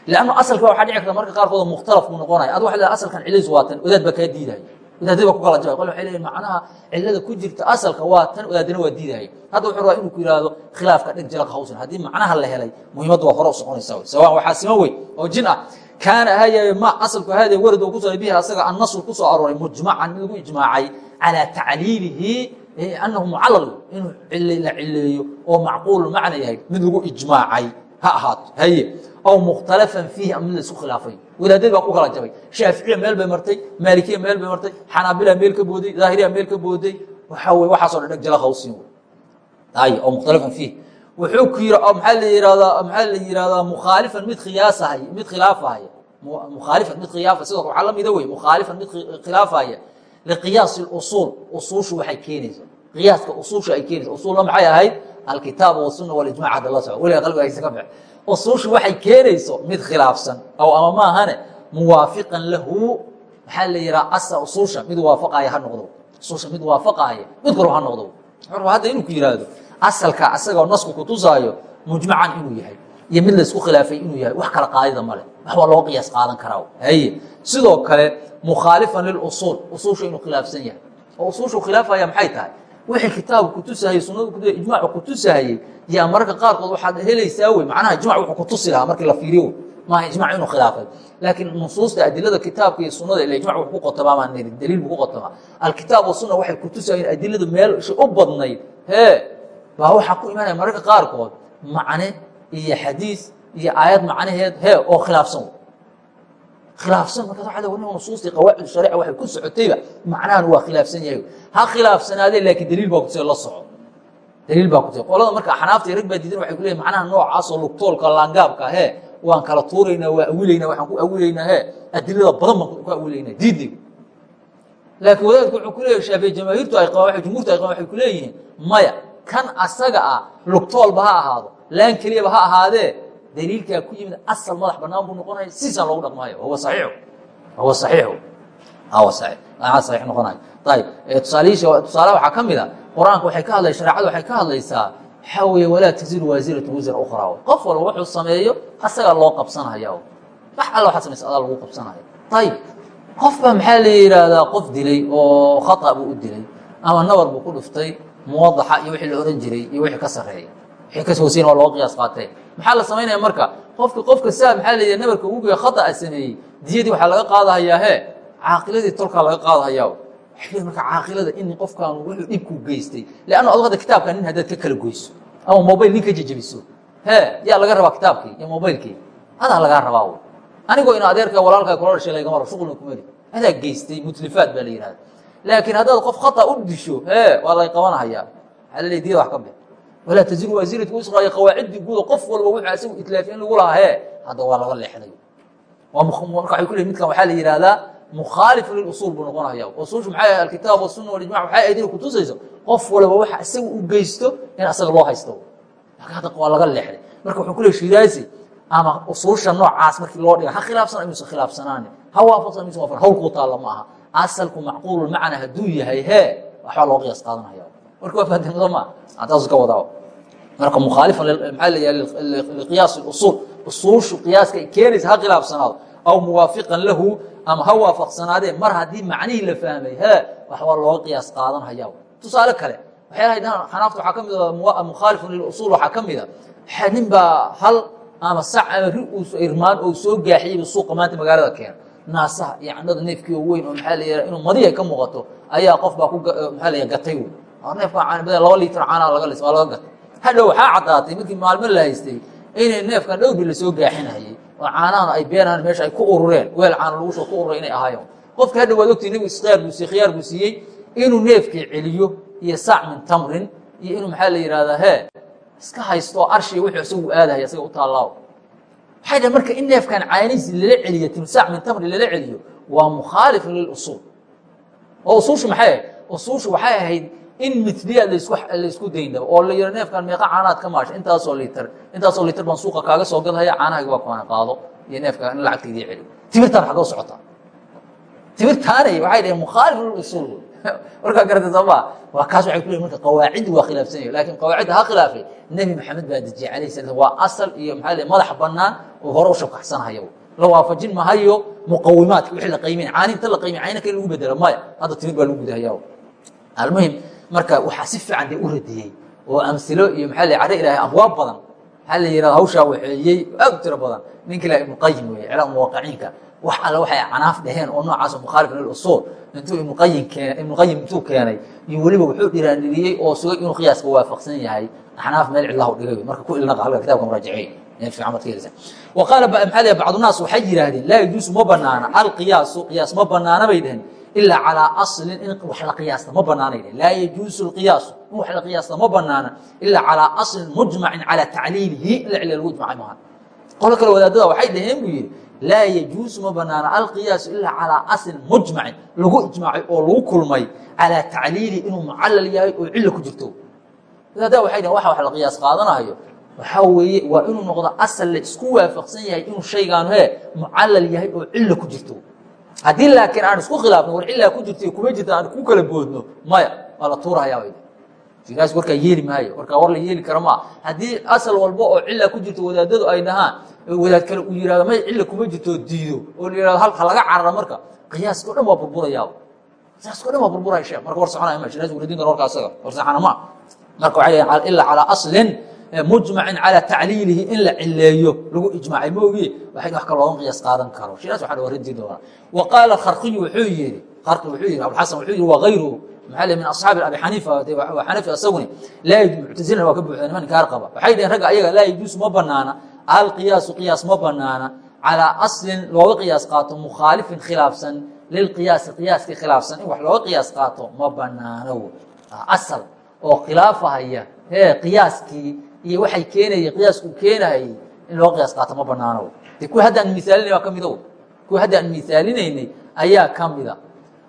lannu asalka waxaa dhici karta marka qaarkood mukhtalaf buu noqonaya. Ad waa leedahay asalkan ciladiis waa tan wadaad baa kaa diidaya wadaadada ba ku kala jabay qol waxay leeyihiin macnaha cilada ku jirta asalka waa tan wadaadana waa diidaya hadda wuxuu rabaa inuu ku yidhaahdo khilaafka dheg jalaq hawsan. Haddii macnaha la helay muhiimaddu waa hore u soconaysa wey. Sawaan waxaa sima wey oo jin ah. Kaana ahaaya ma asalku ahaadee warad oo ku soo bihi asaga annasu ku soo arooray mujmacan mid lagu ijmaacay calaa tacliilihi annahu mucallal inuu la cileeyo oo macquulu macna yahay mid lagu ijmaacay. Ha ahaato. Haye. Aw mukhtalafan fiihi ama mid la isku khilaafay wadaadadii baa ku kala jabay. Shaaficiya meel bay martay maalikiya meel bay martay xanaabila meel ka booday daahiriya meel ka booday. Waxaa wey waxaasoo dhan dheg jala hawsiin wey ay aw mukhtalafan fiih. Wuxuu ku yiri maxaa la yihahdaa maxaa la yihahdaa mukhaalifan mid khiyaasahay mid khilaafahaya mukhaalifan mid khilaafa sidoo kale waxaa la mida wey mukhaalifan mid khilaafahaya liqiyaasi usuul usuushu waxay keenaysa qiyaaska usuusha ay keenaysa usuulna maxay ahayd? Alkitaab wasuna walijmac hadda la soco weliga qalbiga hayse ka bax usuushu waxay keenayso mid khilaafsan aw ama maahane muwaafiqan lahu. Maxaa la yihaha asa usuusha mid waafaqaaya ha noqdo. Usuusha mid waafaqaaya mid karo ha noqdo. Marka hadda inuu ku yihahdo asalka asagoo nasku kutusaayo mujmacan inuu yahay iyo mid laysku khilaafay inuu yahay wax kala qaadida male wax waa loo qiyaas qaadan karaa haye. Sidoo kale mukhaalifan lilusuul usuusha inuu khilaafsan yahay. Oo usuushu khilaafaya maxay tahay wixii kitaabku kutusahayey sunadu ku ijmacu kutusahayey yaa mararka qaarkood waxaad helaysaa wey. Macnaha ijmac wuxuu kutusi lahaa markii la fiiriyo maaha ijmac inuu khilaafay. Laakiin nusuusta adilada kitaabka iyo sunada ila ijmac wax ku qotomaa maan niri daliil buu ku qotomaa alkitaab wasuna waxay kutusahayeen adilada meelsha u badnayd hee baa waxaa ku imaanaya mararka qaarkood macne iyo xadiis iyo aayad macnaheed hee oo khilaafsan khilaafsan markaas waa war nusuustii qawaacid shariica waxay ku socotayba macnahan waa khilaafsan yahay. Ha khilaafsanaadee laakiin daliil baa kutusay la soco. Daliil baa kutusay qolada marka xanaafta rag baa diidan waxay ku leeyihiin macnaha noocaasoo lugtoolka laangaabka hee waan kala tuuraynaa waa awilaynaa waxaan ku awilaynaa hee adilada badan baan ku awilaynaa diidig laakiin wadaadku wuxuu ku leeyahy shaafici jamaahiirtu ay qabaan jumhuurtu ay qabaan waxay ku leeyihiin maya kan asaga ah lugtoolba ha ahaado laan keliyaba ha ahaadee daliilkaa ku yimid asal madax banaan buu noqonaya siisaan loogu saxiixu wahuwa saxiixu hawa saxiix. Maxaa saxiix noqonayo ayib tusaalihiisha tusaalaha waxaa ka mid a qur'aanka waxay ka hadlay shareecada waxay ka hadlaysaa waxaa weeye walaa taziru waasiratu wisra ukhraa. Qof walba wuxuu sameeyo asagaa loo qabsanaya wax alla waxaad samaysa adaa lagu qabsanaya ayib qof baa maxaa la yidhaahdaa qof dilay oo khata buu u dilay ama nabar buu ku dhuftay muwadaxa iyo wixii la ohan jiray iyo wixii ka sarreeya wixii ka hooseyna waa looga qiyaas qaatee maxaa la samaynaya marka? Qofka qofka saa maxaa la yidhaha nabarka ugu geeyo khata'a sameeyey diyadii waxaa laga qaadahayaa hee caaqiladii tolkaa laga qaadahayaa. Waxay marka caaqilada in qofkan wuxuu dhibku geystay leanna adug hadda kitaabka nin haddaad ka kala goyso ama mobayl nin ka jejebiso hee yaa laga rabaa kitaabkii iyo mobaylkii adaa lagaa rabaa anigoo ina adeerka walaalkaa kula dhashay lagama rabo shuqulna kumeli adaa geystay mutlifaat baa la yihahda laakiin haddaad qof khata u disho hee waa lay qabanahayaa. Waxaa la leey diyada wax ka bix walaa taziru waasirat wisra qawaaciddii guuda qof walba wuxuu asagu itlaafi in lagu lahaa hee hadda waa laga leexday. Marka waxay ku leeyihiin midkan waxaa la yihahdaa mukhaalif lilusuul buu noqonaya usuushu maxay ahay alkitaab wasunna walijmac waxay ahayd inay kutusayso qof walba waxa isaga u geysto in asaga loo haysto. Laakiin hadda waa laga leexday. Marka wuxuu ku leey shiraasi ama usuusha noocaas markii loo dhiga ha khilaafsan imuusan khilaafsanaani? Ha waafaqsan imuusan waafaqan hawlkuu taalla ma aha. Asalku macquululmacna hadduu yahay hee waxbaa loo qiyaas qaadanaya marka waa fahamtay ma taasu ka wadaa marka mukhaalifan maxaa la yaha liqiyaas usuul usuushu qiyaaska keenaysa ha khilaafsanaado aw muwaafiqan lahu ama ha waafaqsanaadee mar haddii macnihii la fahmay hee wax waa looga qiyaas qaadanhaya tusaale kale waxyaalahay dhahan xanaafta waxaa ka mid a mukhaalifun lilusuul waxaa ka mid a nin baa hal ama sac ama ri uu irmaan oo soo gaaxiyeyba suuqa maanta magaalada keena naasaha iyo candhada neefkii oo weyn oo maxaa la yidhaha inuu madiya ka muuqato ayaa qof baa ku maxaa la yidhaha gatay wey neefka caana badan laba liitar caanaa laga waa laga gatay. Hadhow waxaa caddaatay markii maalmo la haystay inay neefkan dhowrbi la soo gaaxinayay oo caanahan ay beenahan meesha ay ku urureen weel caana lagu soo ku ururay inay ahaayeen. Qofka hadhow waad ogtay nebigu ikhtiyaar buu siiyey khiyaar buu siiyey inuu neefkii celiyo iyo saac min tamrin iyo inuu maxaa la yidhahdaa hee iska haysto arshiga wuxuu isagu aadahaya isaga u taallaaw waxay dhahen marka in neefkan caanihiisi lala celiyo timsaac min tamri lala celiyo waa mukhaalif lilusuul oo usuushu maxay usuushu waxay ahayd in mitliya lasku laysku daynaba oo la yidho neefkan meeqa caanaad ka maasha intaasoo liiter intaasoo liiter baan suuqa kaaga soo gadhaya caanahayga waa kuana qaado iyo neefka in lacagtaydii celiyo. Timirtaan xagoo socotaa timirtaanay waxay dhaheen mukhaalif lilusuul *laughs* markaa garata sooma waa kaas waxay ku leeyihiin marka qawaaciddi waa khilaafsan yahay laakiin qawaacidda ha khilaafay nebi maxamed baa dejiyey alayh salam waa asal iyo maxaa le madax bannaan oo hore u shabkaxsanhayo la waafajin mahayo muqawimaadka wixii la qaymin caani inta la qaymin cayna kale lagu bedelo maya hadda timir baa lagu gudahaya almuhim marka waxaa si fiican dee u radiyey oo amsilo iyo maxaa le caro ilaahay abwaab badan. Maxaa la yihahda hawshaa waxeeyey aad u tiro badan. Ninka ilaha ibnuqayim weeye cilaam muwaaqiciinka wax alle waxay canaaf dhaheen oo noocaas mukhaalif lilusuul intuu ibnuqayim intuu keenay iyo weliba wuxuu dhiraaniriyey oo sugay inuu qiyaaska waafaqsan yahay. Axnaaf meel cidlahu dhigay marka ku ilnaqa halka kitabka muraajiciy qaala maxaa l bacdunaas waxay yidhaahdeen laa yajuusu ma banaana alqiyaasu qiyaas ma banaana bay dhaheen ilaa calaa aslin in wax la qiyaasta ma banaanay dhaheen laa yajuusu lqiyaasu in wax la qiyaasta ma banaana ilaa calaa aslin mujmacin calaa tacliilihi in la celiya lagu ijmacay maaha qolo kale wadaadada waxay dhaheen buu yidhi laa yajuusu ma banaana alqiyaasu ilaa calaa aslin mujmacin lagu ijmaacay oo lagu kulmay calaa tacliilihi inuu mucallal yahay oo cilla ku jirto. Wadaadada waxay dhaheen waxa wax la qiyaas qaadanayo waxaa weeye waa inuu noqdo asal la isku waafaqsan yahay inuu shaygaanu he mucallal yahay oo cilla ku jirto haddii laakiin aan isku khilaafno war cillaa ku jirto kuma jirta aan ku kala boodno maya waa la tuurahayaa bay jiraas warkaa yeeli maayo warkaa war la yeeli kara maa haddii asal walba oo cilla ku jirto wadaadadu ay dhahaan wadaad kale uu yihahdo may cilla kuma jirto diido oo la yihahdo halka laga carara marka. Qiyaaska o dhan waa burburayaa qiyaaska o dhan waa burburaya sheekh. Marka war soconaya ma jiraas wardin kara warka asaga war saxana ma. Marka waxay ilaa calaa aslin mujmacin calaa tacliilihi in la cileeyo lagu ijmaacay moogie waa wax kal looga qaadan karo. Shidaas waa warintii doonaa. Wa qaala kharqiyu wuxuu yihi qarqi wuxuu yihi abuxasan wuxuu yihi wagayruhu maxaa le min asxaabi abi xaniifa xanafi asaguni laa muctazilana waa ka buuxda niman inkaar qaba. Waxay dhaheen ragga ayaga laa yajuusu ma banaana alqiyaasu qiyaas ma banaana calaa aslin looga qiyaas qaato mukhaalifin khilaafsan lilqiyaasi qiyaaskii khilaafsan in wax looga qiyaas qaato ma banaano asal oo khilaafahaya hee qiyaaskii iyo waxay keenaya qiyaasku keenayay in loo qiyaas qaato ma banaano de kuwa hadda aan miaalina waa ka mid kuwa hadda aan miaalinaynay ayaa kamida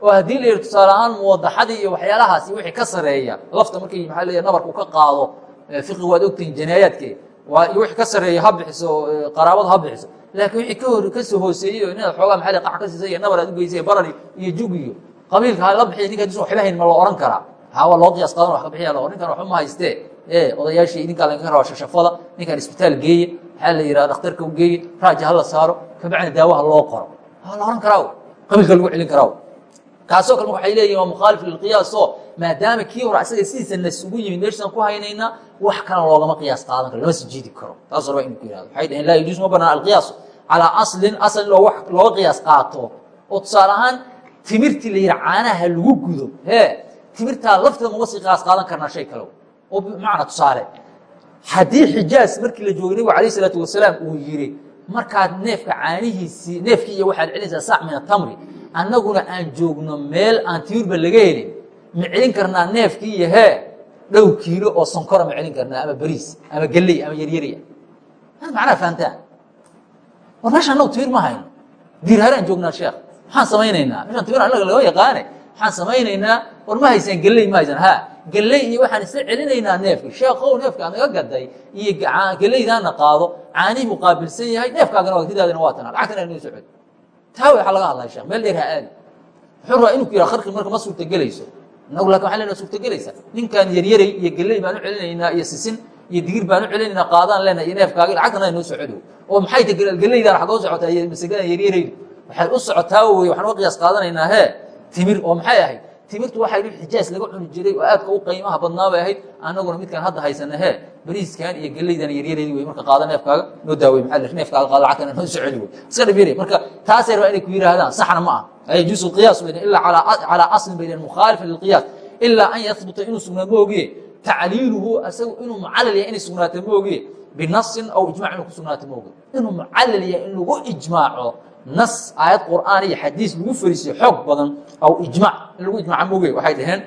oo haddii la yihi tusaale ahaan muwadaxadii iyo waxyaalahaasi wixii ka sareeya lafta markii maaa leeya nabarku ka qaado fiqi waad ogtihin janaayaadke waa iyo wixii ka sareeya ha bixiso qaraabada ha bixiso. Laakiin wixii ka hor ka soo hooseeyey oo inaad xoogaa maaa qac ka siisay iyo nabar aad ugeysay barari iyo jug iyo qabiilka ha la bixiya ninka hadis waxba hayn ma la ohan karaa hawa loo qiyaas qaadan wax ka bixiya la ninkan waxba ma haystee odayaashii ninkaa laga rabaa shashafada ninkaan isbitaal geeye maxaa la yihah dhakhtarka u geeye raaja hala saaro kabacdina daawaha loo qoro. La ohan karaa qabiilka lagu celin karaa kaasoo kale waxay leeyihiin waa mukhaalif lilqiyaas oo maadaama kii hore asaga sidiisa nas ugu yimid meeshaan ku haynaynaa wax kale loogama qiyaas qaadan karo lama sijiidi karo. Taas raba inu ku yihahdo waxay dhaheen laa yajuus ma banaan alqiyaasu calaa aslin asal in looga qiyaas qaato. Oo tusaale ahaan timirtii la yihi caanaha lagu gudo. Hee timirtaa lafteeda uga sii qiyaas qaadan karnaa shay kale oo bimacna tusaale. Haddii xijaaz markii la joogay nebigu alayh isalaatu wasalaam uu yidhi markaad neefka caanihiisii neefkii iyo waxaad celinaysaa sac min atamri annaguna aan joogno meel aan timirba laga helin ma celin karnaa neefkii iyo hee dhow kiilo oo sonkora ma celin karnaa ama beriis ama gelley ama yaryariya macnaa fahantaan? War meesha annagu timir ma hayno. Diirharaan joognaa sheekh. Maxaan samaynaynaa? Meeshaan timir annaga lagama yaqaane maxaan samaynaynaa? War ma haysaan gelley ma haysan. Ha gelley iyo waxaan isla celinaynaa neefki sheekow neefka aad naga gaday iyo geleydaana qaado caanii buu qaabilsan yahay neefkaagana wagtidaadina waa tana lacagtana inoo socod. Taa waxa laga hadlaya sheekh meel dheer ha aadi. Wuxuu rabaa inuu ku yidhaha kharki marka ma suurtagelayso. Inagu laakiin waxaan lena suurtagelaysa. Ninkan yaryaray iyo gelley baan u celinaynaa iyo sisin iyo digir baan u celinaynaa qaadaan lena iyo neefkaagi lacagtana inoo socodo oo maxay ta gelleydan xagoo socotaa iyo masagadan yaryaraydu? Waxay u socotaa wey waxaan uga qiyaas qaadanaynaa hee timir oo maxay ahayd timirtu waxay xijaas laga cuni jiray oo aadka u qiimaha badnaa bay ahayd annaguna midkaan hadda haysana hee bariiskan iyo geleydan yaryareedi wey marka qaada neefkaaga noo daawey maa neefkaaga qaada lacagtana noo soceli wey iska dhib yari marka taasay rabaa inay ku yihaahdaan saxna ma ah. Yajuusu lqiyaas bay ilaa calaa aslin bay mukhaalifan lilqiyaas ilaa an yahbuta inuu sugnaad ma ogiye tacliiluhu asagu inuu mucallal yahay inay sugnaato ma ogiye binasin aw ijmac inuu ku sugnaato ma ogiye. Inuu mucallal yahay in lagu ijmaaco nas aayad qur'aan iyo xadiis lagu fariisiyo xoog badan aw ijmac in lagu ijmaca moge waxay dhaheen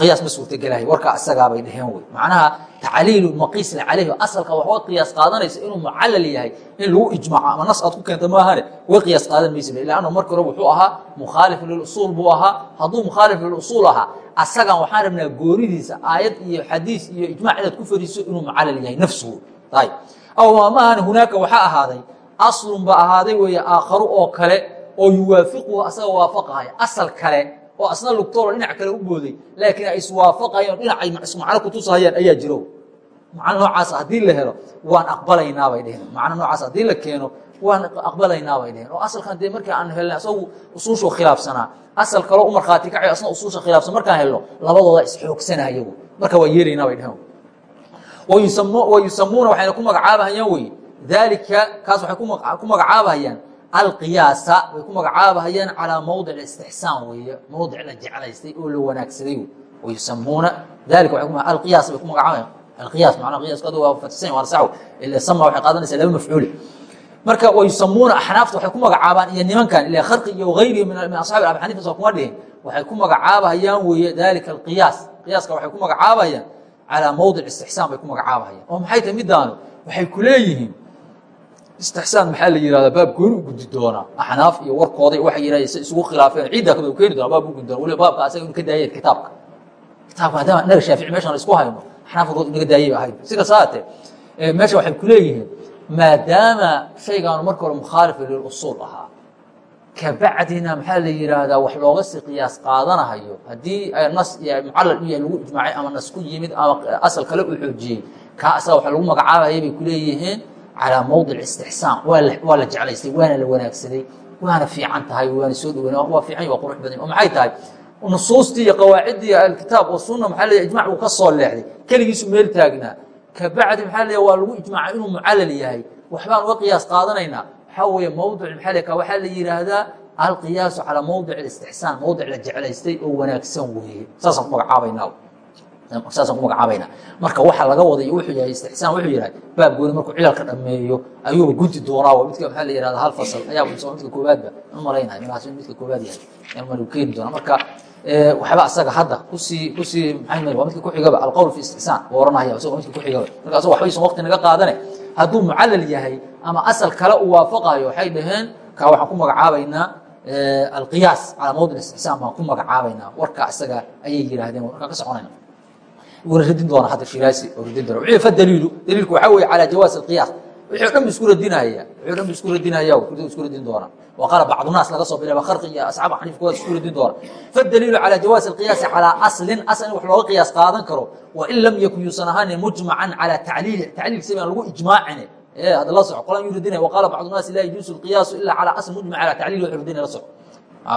qiyaas ma suurtagelahay warkaa isagaabay dhaheen wey. Macnaha tacliilu maqiisna calayhi asalka waxuga qiyaas qaadanaysa inuu mucallal yahay in lagu ijmaco ama nas aad ku keenta maahane way qiyaas qaadan maysa ila annahu markii hore wuxuu ahaa mukhaalif lilusuul buu ahaa. Hadduu mukhaalif lilusuul ahaa asagan waxaan rabnaa goonidiisa aayad iyo xadiis iyo ijmac inaad ku fariiso inuu mucallal yahay nafsuhu ayb aw maahane hunaaka waxaa ahaaday aslun ba ahaaday weeye aakharu oo kale oo yuwaafiquhu asaga waafaqahaya asal kale oo asna lugtoolo dhinac kale u booday laakiin ay iswaafaqayaan dhinacay macno kutusahayaan ayaa jiro. Macno noocaas haddii la helo waan aqbalaynaa bay dheheen. Macno noocaas haddii la keeno waan aqbalaynaa bay dheheen. Oo asalkan dee markii aan helna asagu usuushu khilaafsanaa. Asal kaloo u markhaati kacayo asna usuusha khilaafsan markaan helno labadooda isxoogsanaa iyagu marka waa yeelaynaa bay dheheen. Wayusamuuna waxayna ku magacaabahayaan wey dalika kaas waxay ku magacaabahayaan alqiyaasa way ku magacaabahayaan calaa mawdic istixsaan weeye. Mawdic la jeclaystay oo la wanaagsaday wayusamuuna dalika alqiyaas bay ku magacaabayan alqiyaas macnaa qiyaaskooda waa fatisan waa sax ila sama waxay qaadanaysaa laba mafcuule marka wayusamuuna axnaafta waxay ku magacaabaan iyo nimankan ila kharqi iyo gayrihi min asxaabi abi xanifa soo kuma dhihin. Waxay ku magacaabahayaan weeye dalika alqiyaas. Qiyaaska waxay ku magacaabahayaan calaa mawdic istixsaan bay ku magacaabahayaan oo maxay tahay midaanu? Waxay ku leeyihiin istixsaan maxaa la yihahdaa baab gooni u gudi doonaa. Axnaaf iyo warkooday waxay yidhahdeen si isugu khilaafeen. Ciiddaa kada u keeni doona baab u gudi doona waliba baabka asaga inu ka daayeen kitaabka. Kitaabka maadaama innaga shaafici meeshan la isku hayno. Axnaafkood inaga daayay ba ahayd si kasta haatee meesha waxay ku leeyihiin maadaama shaygaanu marka hore mukhaalifa lilusuul ahaa kabacdina maxaa la yidhaahdaa wax looga si qiyaas qaadanahayo. Haddii nas mucallal u yahay lagu ijmaacay ama nas ku yimid ama asal kale u xoojiyey kaa asaga waxa lagu magacaabaya bay ku leeyihiin calaa mawdic istixsaan. Waa la jeclaystay waana la wanaagsaday waana fiican tahay waana soo dhaweyn waa fiican waa qurux badan. Oo maxay tahay? Nusuustii iyo qawaaciddii alkitaab wa sunna maxaa leeyahay? Ijmac uu ka soo leexday. Keligiisu meel taagnaa kabacdi maxaa leeyahay? Waa lagu ijmaacay inuu mucallal yahay. Waxbaan uga qiyaas qaadanaynaa. Waxaa weeye mawdic maxaa leeyahay? Waxaa la yidhaahdaa alqiyaasu calaa mawdic alistixsaan. Mawdic la jeclaystay oo wanaagsan weeye. Saasaan ku magacaabaynaa saasaan ku magacaabayna marka waxa laga waday wuxuu yahay istixsaan wuxuu yahay baab gooni markuu cilalka dhameeyo ayuuba gunti doonaa waa midka maxaa la yihahda hal fasal. Ayaa soo midka koowaadba ma malaynaya malaas in midka koowaad yahay. Ilmal keeni doona marka waxba asaga hadda ku sii ku sii maxay mari waa midka ku xigaba alqowl fi istixsaan buu oranaya isagoo midka ku xigaba marka asaga waxba isan waqti naga qaadane hadduu mucallal yahay ama asal kale uu waafaqayo waxay dhaheen ka waxaan ku magacaabaynaa alqiyaas calaa mawdic istixsaan baan ku magacaabaynaa. Warka isaga ayay yihaahdeen warkaan ka soconayna radin doona hadda shiraasi oo radin doona wuxuu fa daliilu. Daliilku waxaa weeye calaa jawaaz alqiyaas. Wixii o dhan bu isku radinaya. Wixii o dhan bu isku radinaya isku radin doona wa qaala bacdu naas laga soo bilaaba kharqi iyo asxaab xaniif kuwaad isku radin doona fadaliilu calaa jawaaz alqiyaasi calaa aslin asl in wax looga qiyaas qaadan karo. Wa in lam yakun yuusan ahaanin mujmacan calaa tacliili tacliilkiisa baan lagu ijmaacine hadda la soco qolan yuu radinaya. Wa qaala bacdu naasi laa yajuusu alqiyaasu ila calaa asl mujmac calaa tacliili wuxuu radinaya la soco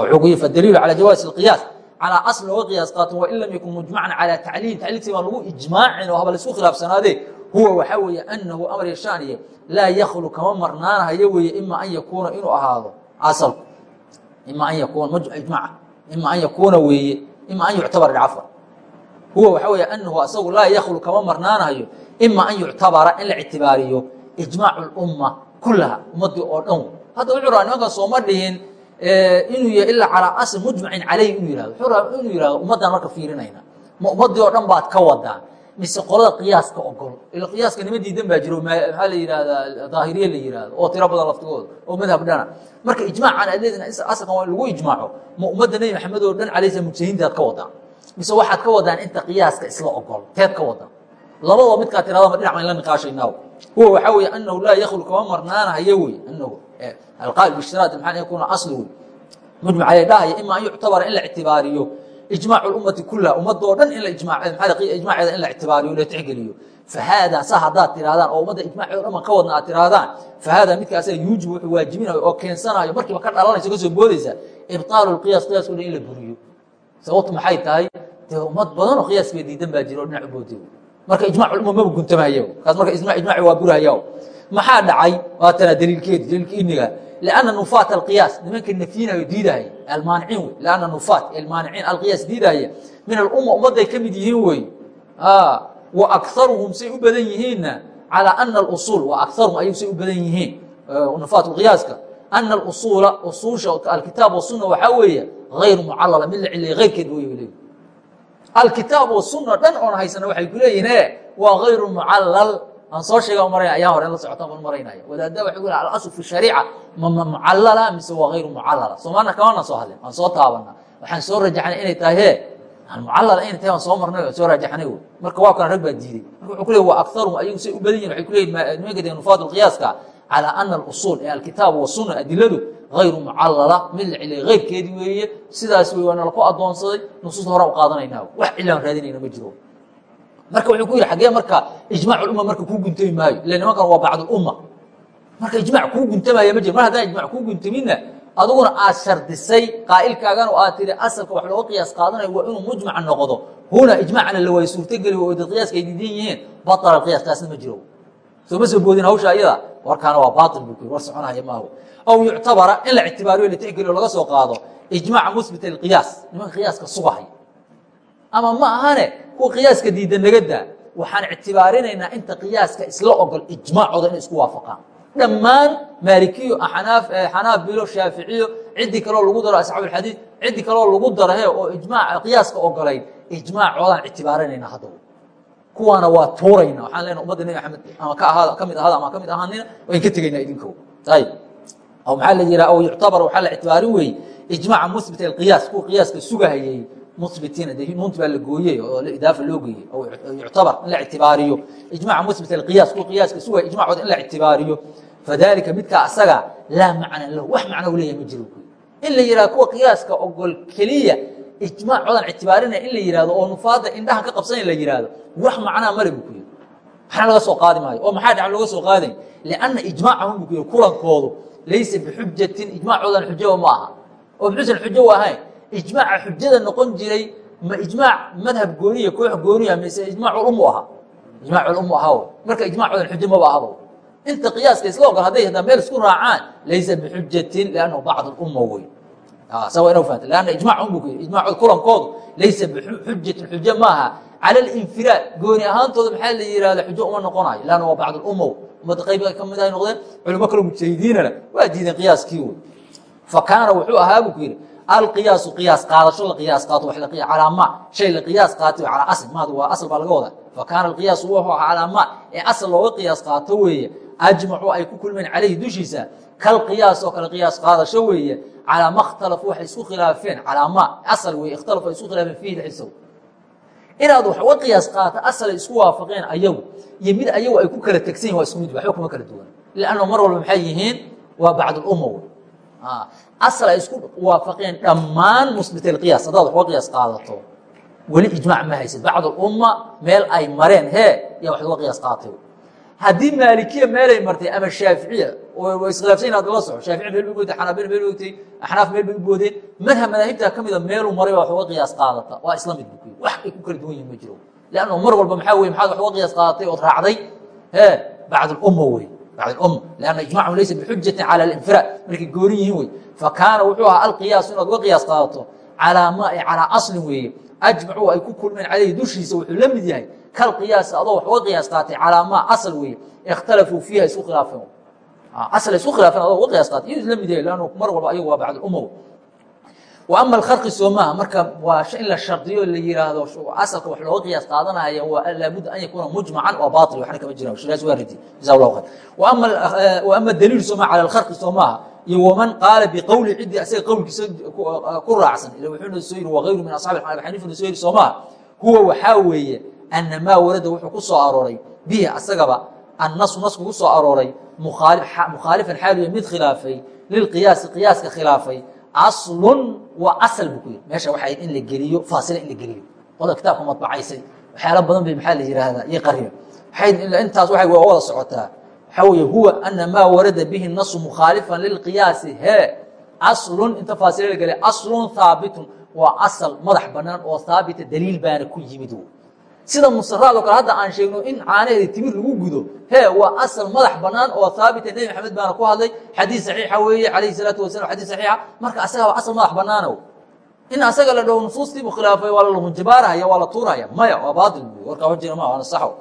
wuxuu ku yihi fadaliilu calaa jawaaz alqiyaas calى asl looga qiyaas qaato wain lam yakun mujmacan calى tacliil tacliilkii baan lagu ijmaacin oo haba laisku khilaafsanaadee huwa waxaa weeye anahu amr yashaaniye laa yaklu kama marnaanahayo weeye ima an yakuuna inuu ahaado asalku ima an yakuuna ijmaca ima an yakuuna weeye ima an yuctabara cafwan huwa waxaa weeye anahu asagu laa yaklu kama marnaanahayo ima an yuctabara in la ictibaariyo ijmaacu اlumma kulaha ummadii oo dhan hadda wuxuu raa nimankan sooma dhihin inuu yahay ilaa calaa asl mujmacin calayh inuu yihahdo wuxuu rabaa inuu yihahdo ummaddaan marka fiirinayna. Ma ummaddii oo dhan baad ka wadaan. Mise qolada qiyaaska ogol ila qiyaaska nima diidan baa jiro maxaa la yihahdaa daahiriye la yihahdo oo tiro badan laftigooda oo madhab dhana. Marka ijmaacan aad leedina asalkan waa lagu ijmaaco. Ma ummadda nebi maxamed oo dhan calaysa mujtahiintaad ka wadaan. Mise waxaad ka wadaan inta qiyaaska isla ogol teed ka wadaan labadoo midkaa tirada ma dhinac bayn la niqaashaynaaw huwa waxaa weeye anahu laa yaklu kama marnaanahayo wey anahu alqaa'il bishraad maxaa yakuna asli wey mujmac ayaa dhahaya ima an yuctabara in la ictibaariyo ijmaac ummati kulaha ummadoo dhan in la ijmaaceeda in la ictibaariyo la tixgeliyo fahaada sa haddaad tirahdaan oo ummadda ijmaaceeda dhan ka wadna aad tirahdaan fahaada midka asaga yuujibu wuxuu waajibinayo oo keensanayo markiiba ka dhalanayso ka soo boodaysa ibtaalu lqiyaas qiyaasko dhan in la buriyo sababtu maxay tahay dee ummad badan oo qiyaaskiba diidan baa jira oo dhinac u booday marka ijmac ulumma maba guntamahaya kaas marka ijmaaci waa burahaya maxaa dhacay waatana daliilkeedi daliilka iniga لأنa نufaat القyاas nimanka nfyinayo diidahaya almaaniciin wey لأنa nufaat almaaniciin alqiyaas diidahaya min alumma ummadday ka mid yihiin wey wa akaruhum say u badan yihiinna calى أna اusul wa akaruhum ayagu say u badan yihiin nufaat qiyaaska أna اusuula usuusha alkitaab والsuna waxaa weeye غayr mucalala mid la cilay غayrkeed wey le alkitaab والsuna dhan oon haysana waxay ku leeyihin waa غayru mucalal aan soo sheega maraya ayaa hore la socota ban maraynaya wadaada waxay ku al asl fi shariica ma mucallala mise waa hayru mucallala? Soomaalna kamana soo hadlen waan soo taabana waxaan soo rajaxnay inay tahay he mucallala inay tahay waan soo marnay waan soo rajaxnay marka waa kana rag baa diiday. Marka wuxuu leey waa akharum ayagu say u badan yihiin waxay ku leeyihiin nimanka dee nufaat qiyaaska calaa ana alusuul ee alkitaab wasunna adiladu hayru mucallala mid la cilay hayrkeedii weeye. Sidaas wey waana laku adoonsaday nusuusta hore u qaadanaynaa. Wax cilaan raadinayna ma jiro marka wuxuu ku yihi xaggee marka ijmac umma marka kuu guntami maayo. Ila nimankan waa bacdulumma marka ijmac kuu guntamaya ma jiro. Mar haddaan ijmac kuu guntaminna aduguna aad shardisay qaa'ilkaagana aad tihi asalka wax looga qiyaas qaadanayo waa inuu mujmac noqdo. Huna ijmacna la waayo suurtogeli oo dad qiyaaska ay diidan yihiin. Baطala qiyaas taasna ma jiro. Soo ma soo boodin hawsha ayada warkaana waa baail buu war soconaya maaho aw yuctabara in la ictibaariyo la tixgeliyo laga soo qaado. Ijmac muhbit alqiyaas nimanka qiyaaska sugahay ama ma ahane kuwa qiyaaska diida naga daa. Waxaan ictibaarinaynaa inta qiyaaska isla ogol ijmaacooda inay isku waafaqaan. Dhammaan maalikiyo xanaabilo shaaficiyo ciddii kaloo lagu daro asxaab alxadiid ciddii kaloo lagu daro he oo ijmaac qiyaaska ogolayd ijmaacoodaan ictibaarinaynaa haddaw kuwaana waa tuurayna. Waxaan leenaha umadda nebi maxamed ama ka ahaada ka mid ahaada ama ka mid ahaanina wayn ka tegaynaa idinko ayib aw maxaa la yihaa aw yuctabar waxaa la ictibaarin weeye ijmaaca muhbit alqiyaas kuwa qiyaaska sugahayey muhbitiina de nuunti baa la gooyey oo idaafa loo geeyey oo yuctabar in la ictibaariyo. Ijmaca muhbit alqiyaas kuwa qiyaaska sugaya ijmacooda in la ictibaariyo. Fadalika midkaa asaga laa macna lahu wax macna u leeyahay ma jiro in la yihahdo kuwa qiyaaska ogol keliya ijmaacoodan ictibaarinaya in la yihahdo oo nufaada indhahan ka qabsanaya la yihahdo wax macnaa male bu ku yiri. Waxna laga soo qaadi maayo? Oo maxaa dhac looga soo qaadayn lianna ijmaacahum bu ku yiri kulankoodu laysa bixujatin ijmaacoodan xujaba ma aha. Oo muxuusan xujo u ahayn ijmaaca xujada noqon jiray ma ijmaac madhab gooniya koox gooniya mise ijmaac culum u ahaa? Ijmac culum u ahaa marka ijmacoodan xujo maba ahaba inta qiyaaska isla ogol hadday hadaa meel isku raacaan laysa bixujatin liannahu bacd umma wey. Sa waa ina fahamta lanna ijmac un bu ku yiri ijmacood kulankoodu laysa bixujatin xujo maaha cala alinfiraad gooni ahaantooda maxaa la yihahda xujo uma noqonayo lanna waa bacd umma ummadda qayb ka mid ay noqdeen culimo kale mujtahidiinana waa diideen qiyaaskii wey fa kaana wuxuu ahaa bu ku yidhi alqiyaasu qiyaas qaadasho la qiyaas qaato calaa ma shay la qiyaas qaatay calaa asl maadu waa asl baa laga wadaa. Fa kaana alqiyaasu wuxuu ahaa calaa ma ee asal looga qiyaas qaato weeye ajmacuu ay ku kulmeen calayhi dushiisa kal qiyaas oo kale qiyaas qaadasho weeye calaa ma khtalafuu waxay isku khilaafeen calaa ma asal weye ikhtalafu ay isku khilaafeen fiihi dhexdiisa inaad wax uga qiyaas qaata asalay isku waafaqeen ayagu iyo mid ayagu ay ku kala tegsan yihiin waa isku mid waxba kuma kala duwan. Lanno mar walba maxay yihiin? Waa bacdulumma asal isku waafaqeen dhammaan musbitilqiyaas haddaad wax uga qiyaas qaadato weli ijmac ma haysid bacdulumma meel ay mareen hee yaa wax uga qiyaas qaatay haddii maalikiya meelay martay ama shaaficiya iskhilaafsan inaad la soco shaafici meel bay boodtay xanaabila meel ogtay axnaaf meel bay boodeen madhab madaahibta ka mida meeluu maray baa wax uga qiyaas qaadata waa isla mid bukuy wax ay ku kala duwan yihiin ma jiro leanno mar walba maxaa weye maxaad wax uga qiyaas qaadatay ood raacday hee bacd alumma wey bacd alumma leanna ijmacum laysa bixujatin cala alinfiraad. Markay goorin yihiin wey. Fa kaana wuxuu ahaa alqiyaasu inaad uga qiyaas qaadato calaa ma calaa aslin weeye. Ajmacuu ay ku kulmeen caleyhi dushiisa wuxuu la mid yahay kal qiyaasi adoo wax uga qiyaas qaatay calaa maa asal weeye. Ikhtalafuu fiiha isku khilaafeen. Asal isku khilaafeen adoo uga qiyaas qaatay. Iyuu la mid yahay lannu mar walba ayagu waa bacd ummow wa ama alkharqi soo maaha marka waa in la shardiyo la yihaahdo asalka wax looga qiyaas qaadanaya waa laabudda an yakuuna mujmacan waa bail waxna kama jiraan shiraas waa ridi. Jasa allahu khayr ama daliil soo maha cala alkharqi soo maaha iyo waman qaala biqowli ciddii asaga qowlkiisa ku raacsan. Ila wuxuuna soo yiri wagayru min asxabi abi xaniifana soo yiri soo maaha huwa waxaa weeye ana maa warada wuxuu ku soo arooray bihi asagaba annasu nasku ku soo arooray mukhaalifan xaaluya mid khilaafay lilqiyaasi qiyaaska khilaafay aslun waa asal buu ku yiri. Meesha waxay in la geliyo faasila in la geliyo. Qoda kitaabka madbacaysay waxyaala badan bay maxaa la yihahdaa iyo qariyo. Intaas waa waa wada socotaa. Waxaa weye huwa ana maa warada bihi nasu mukhaalifan lilqiyaasi hee aslun inta faasila la geliya aslun haabitun waa asal madax banaan oo haabita daliil baana ku yimid sida musaraad oo kale hadda aan sheegno in caanaheeda timir lagu gudo. He waa asal madax banaan oo haabita nebi maxamed baana ku hadlay. Xadiis saxiixa weeye calayhi salaatu wasalam xadiis saxiixa. Marka asaga waa asal madax banaanow in asaga la dhaho nusuustiibu khilaafay waa la lunjibaarahaya waa la tuurahaya. Maya waa baatil buy warkaa wa jira ma waana saxo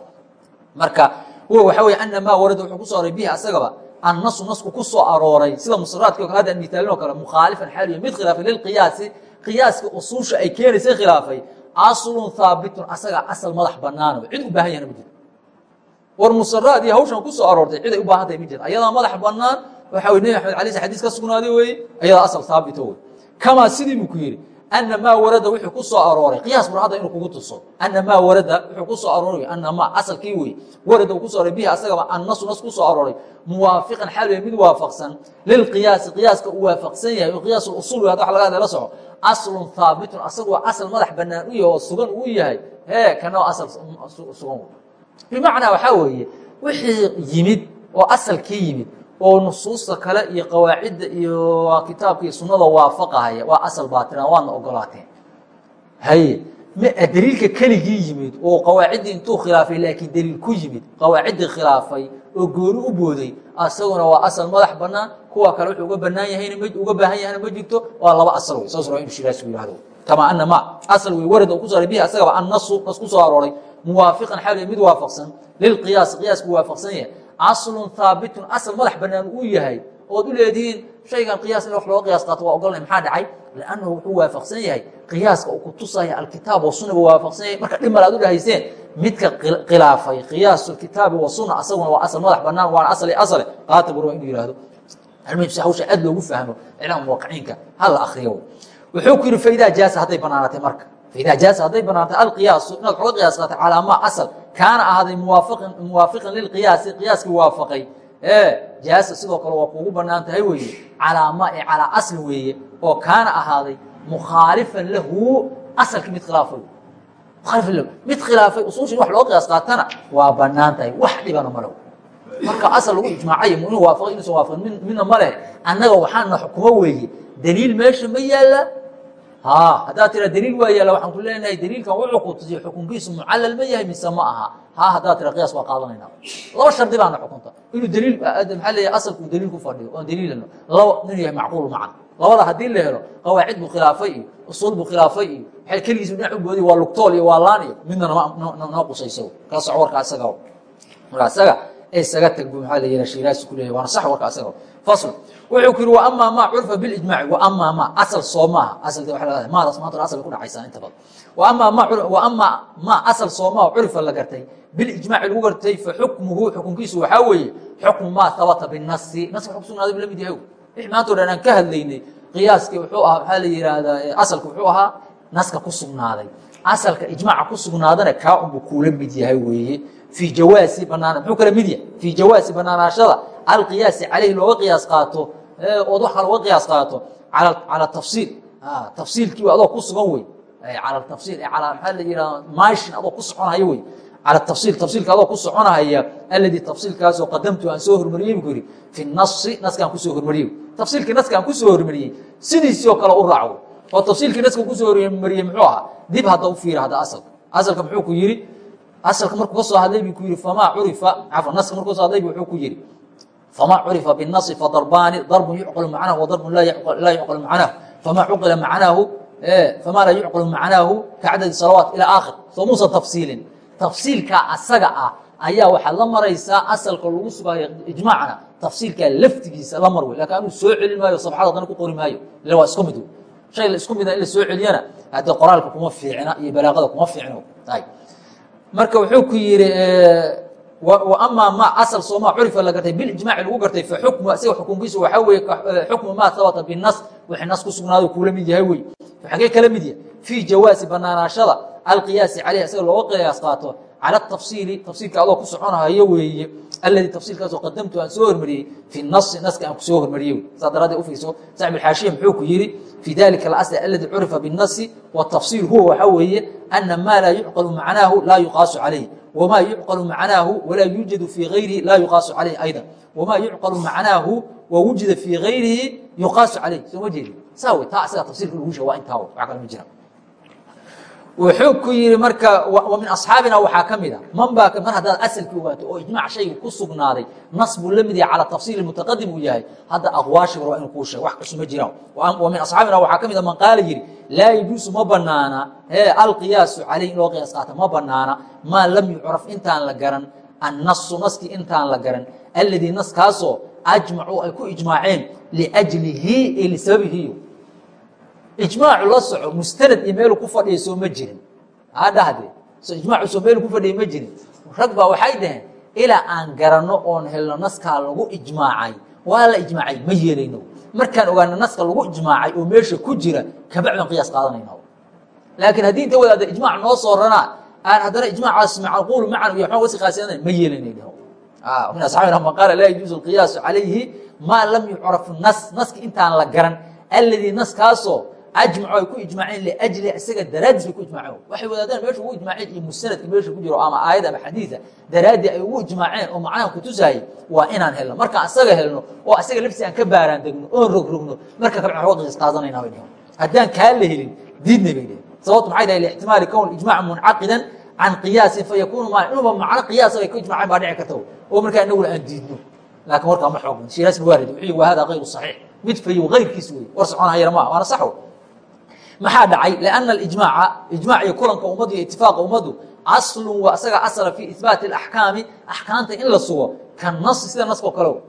marka waxa weye ana maa warada wuxuu ku soo aroray bihi asagaba. Annasu nasku ku soo arooray sida musaraadki o kale hadda mitaalin o kale mukhaalifan xaaliya mid khilaafay lilqiyaasi qiyaaska usuusha ay keenaysa khilaafay aslun haabitun asaga asal madax banaano cid u baahan yahna ma jiro war musaraad iyo hawshan ku soo aroortay cid ay u baahan tahay ma jiro ayadaa madax banaan waxa wey nebi axmed alay sl xadis ka sugnaaday weeye ayadaa asal haabito wey kamaa sidii buu ku yidhi ana maa warada wuxuu ku soo arooray qiyaas bur hadda inuu kugu tuso ana maa warada wuxuu ku soo arooray ana ma asalkii wey warada uu ku soo aroray bihi asagaba annasu nas ku soo arooray muwaafiqan xaal mid waafaqsan lilqiyaasi qiyaaska uu waafaqsan yahay oo qiyaas usul wey hada wa laga hadla la soco aslun haabitun asagu waa asal madax banaan u yahay oo sugan uu yahay hee kana asal sugan bimacnaa waxaa weeye wixii yimid oo asalkii yimid oo nusuusta kale iyo qawaacidda iyo kitaabka iyo sunada waafaqahaya waa asal baatilan waadna ogolaateen haye daliilka keligii yimid oo qawaaciddii intuu khilaafay laakiin daliil ku yimid qawaaciddii khilaafay oo gooni u booday asaguna waa asal madax banaan kuwa kale wuxuu uga banaan yahayna m uga baahan yahayna ma jirto waa laba asal wey saas waa inu shiraas yihahdo kamaa ana ma asal wey warad ku saaray bihi asagaba annasu nas ku soo arooray muwaafiqan xaal mid waafaqsan lilqiyaas qiyaasku waafaqsan yahay aslun haabitun asal madax banaan uu yahay ood u leedihiin shaygan qiyaas in wax looga qiyaas qaato waa ogolnay maxaa dhacay? Lannahu wuxuu waafaqsan yahay qiyaaska uu ku tusaya alkitaab wasunaba waafaqsan yahay. Marka dhimar aad u dhahayseen midka khilaafay qiyaasu kitaabi wasuna asaguna waa asal madax banaan waana asal asale qaata bur waa inuu yihahdo almuhimse hawsha aad loogu fahmo iclaam muwaqiciinka hala akriyo wuxuu ku yihi faidaa jaasa hadday banaanatay marka. Faidaa jaasa hadday banaantay alqiyaasu inaad xoga qiyaas qaata calaa maa asal kaana ahaaday muwaafiqan lilqiyaasi qiyaaskii waafaqay. Jaasa sidoo kale waa kuugu bannaan tahay weeye. Calaa maa e calaa aslin weeye oo kaana ahaaday mukhaalifan lahu asalkii mid khilaafay. Mukhaalifan lahu. Mid khilaafay usuushin wax loo qiyaas qaatana waa bannaan tahay. Wax dhibana malow marka asal lagu ijmaacay inuu waafaqay inuusan waafaqin midna ma leh. Annaga waxaana xukumo weeye. Daliil meesha ma yaalla haddaad tira dliil waa yaalla waxaan ku leenahay dliilkan wuxuu ku tusiye xukunkiisu mucallal ma yahay mise ma aha. Ha haddaad tira qiyaas waa qaadanayna. Laba shardi baana xukunta. Inuu dliil maxaa leeyahay asalku dliil ku fadhiyo oon dliilano laba inuu yahay macquul macan labada haddii la helo qawaacid buu khilaafay iyo usuul buu khilaafay iyo waxay keligiisu dhinac u boodiy waa lugtool iyo waa laan iyo midna noo qusayso kala soco warka asaga isaga tag bu maxaa la yihah shiraasi ku leeyahy waana sax warka asaga fasl wuxuu ku yidhi wa amaa maa curfa bilijmaaci wa amaa maa asal soo maaha. Asalka waa lagada maadaas maanta asal ku dhacaysaa inta badan. Wa amaa maa wa amaa maa asal soo maaha curfa la gartay. Bilijmaaci lagu gartay fa xukmuhu xukunkiisu waxaa weeye xukmu maa habata binasi naska xuk sugnaaday bu la mid yahay. Wix maanta o dhan aan ka hadlaynay qiyaaskii wuxuu ahaa waxaa la yidhaahdaa asalka wuxuu ahaa naska ku sugnaaday. Asalka ijmaaca ku sugnaadana kaa unbu kuula mid yahay weeye. Fii jawaasi banaan muxuu kala mid yahay? Fii jawaasi banaanaashada alqiyaasi caleyhi looga qiyaas qaato ood wax kale uga qiyaas qaato. Calى tafsiil. Tafsiilkii adoo ku sugan wey. Al tafsiil alaa maxaa la yihaha mashin adoo ku soconaya wey. Calى tafsiil tafsiilka adoo ku soconahaya alladii tafsiilkaasoo qadamtu aan soo hormariyey bu ku yihi fi nasi naskaan ku soo hormariyey. Tafsiilkii naskaan ku soo hormariyey sidiisii oo kale u raaco. Oo tafsiilkii naska ku soo hormariyey muxuu ahaa? Dib hadda u fiira hadda asalka asalka muxuu ku yihi asalka markuu ka soo hadlay bu ku yihi famaa curifa cafan naska markuu ka soo hadlay bu wuxuu ku yihi فma curiفa bالنص fضرباni ضرب يucqل macnaه وضرب laa yucqل macnaه فma cuqila macnaahu فma laa yucqل macnaahu kacadad salawaaت ilى akhir soo muusa tafsiilin tafsiilkaa asaga ah ayaa waxaad la maraysaa asalka lagu sugaayo ijmaacna tafsiilkaa laftigiisa la mar wey lakin anuu soo celin maayo sabxad haddana ku qori maayo ila waa isku mid shay la isku mida in la soo celiyana hadde qoraalka kuma fiicna iyo balaaqada kuma fiicno marka wuxuu ku yihi amaa ma asal sooma curifa la gartay bilijmaaci lagu gartay faxukmu isaga xukunkiisu waxaa weye xukmu maa habata binas wixii nas ku sugnaado kuula mid yahay wey xagee kala mid yahay. Fii jawaasi banaanaashada alqiyaasi caleyh isaga looga qiyaas qaato cala tafsiili tafsiilka adoo ku soconahayo weeye alladii tafsiilkaasoo qadamtu aan soo hormariyey fi nasi naska aan ku soo hormariyey saa daraadee ufiirso saaxib alxaashiya muxuu ku yihi fii dalika alasl aladi curifa binnasi watafsiil huwa waxaa weeye ana maa laa yucqalu macnaahu laa yuqaasu calayh wma yucqalu macnaahu walaa yuujadu fii gayrihi laa yuqaasu calayh ayda wmaa yucqalu macnaahu wa wujida fii gayrihi yuqaasu calayh soo ma jeedi saa wey taa isaga tafsirka lagu sheeg waa intaa wax kale ma jira wuxuu ku yihi marka min asxaabina waxaa ka mid a man baa mar haddaad asalkii ogaato oo ijmac shayga ku sugnaaday nas buu la mid yahay calaa tafsiili mutaqadim uu yahay hadda aqwaashi war waa inuu kuu sheeg wax kasu ma jiraan wa min asxaabina waxaa ka mid a man qaala yidhi laa yajuusu ma banaana ee alqiyaasu caleyh in loo qiyaas qaata ma banaana maa lam yucraf intaan la garan annasu naskii intaan la garan alladii naskaasoo ajmacuu ay ku ijmaaceen liajlihi ee lisababihi ijmaacu la soco mustanad iyo meelu ku fadhiya soo ma jirin. Adhahde so ijmaacu soo meelu ku fadhiya ma jirin. Rag baa waxay dhaheen ilaa aan garanno oon helno naskaa lagu ijmaacay. Waa la ijmaacay ma yeelayno. Markaan ogaano naska lagu ijmaacay oo meesha ku jira kabacdan qiyaas qaadanayna laakiin haddii inta wadaada ijmaac noo soo ranaa aan haddana ijmaacaas macquul macan iyo waxbaan wasi qaasina ma yeelayna dhaho min asxaabina man qaala laa yajuuzu alqiyaasu calayhi maa lam yucraf nas naski intaan la garan alladii naskaasoo ajmaco ay ku ijmaaceen liajli isaga daraaddiis bay ku ijmaaceen. Waxay wadaadaan meesha ugu ijmaaceen iyo musanadka meesha ku jiro ama aayad ama xadiida daraaddii ay ugu ijmaaceen oo macnaha kutusaayay waa inaan helno. Markaan asaga helno oo asaga lafsi aan ka baaraan degno oon rogrogno marka uga qiis qaadanayna bay dheheen haddaan kaa la helin diidnay bay dheheen sababtu maxay dhahay lixtimaali kown ijmaaca muncaqidan can qiyaasin fa yakuunu ma inuba macno qiyaasa ay ku ijmaaceen baa dhici karta oo markaa inaguna aan diidno. Laakiin warkaa ma xoogin. Shiraas muwarid wuxuu wa hada kayru saxiix. Mid fayow kayrkiis wey war soconahayana ma waana saxo maxaa dhacay لأنa اإجmاaca iجmاع iyo kulanka ummaddu iyo itifaaqa ummaddu aslu waa isaga asla fii iثbaati اأxkaami axkaamta in la sugo ka nas sida naskoo kale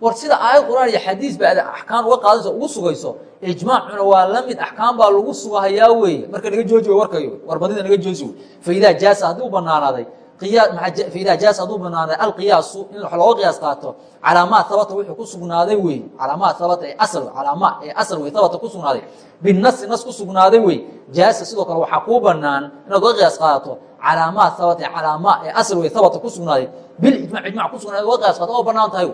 war sida aayad quraan iyo xadiis ba axkaam uga qaadayso ugu sugayso ijmaacuna waa la mid axkaam baa lagu sugahayaa weeye marka naga jooji warkayo war badida naga jooji wey faidaa jaasa haddii u banaanaaday ida jaas hadduu banaaday alqiyaasu in wax looga qiyaas qaato calaamaa habata wuxuu ku sugnaaday wey calaamaa habata ee asal calaamaa ee asal wey habata ku sugnaaday. Binasi nas ku sugnaaday wey jaasa sidoo kale waxaa kuu banaan inaad uga qiyaas qaadato calaamaa habata calaamaa ee asal wey habata ku sugnaaday. Bilijmac ijmac ku sugnaaday uga qiyaas qaadato oo bannaan tahay.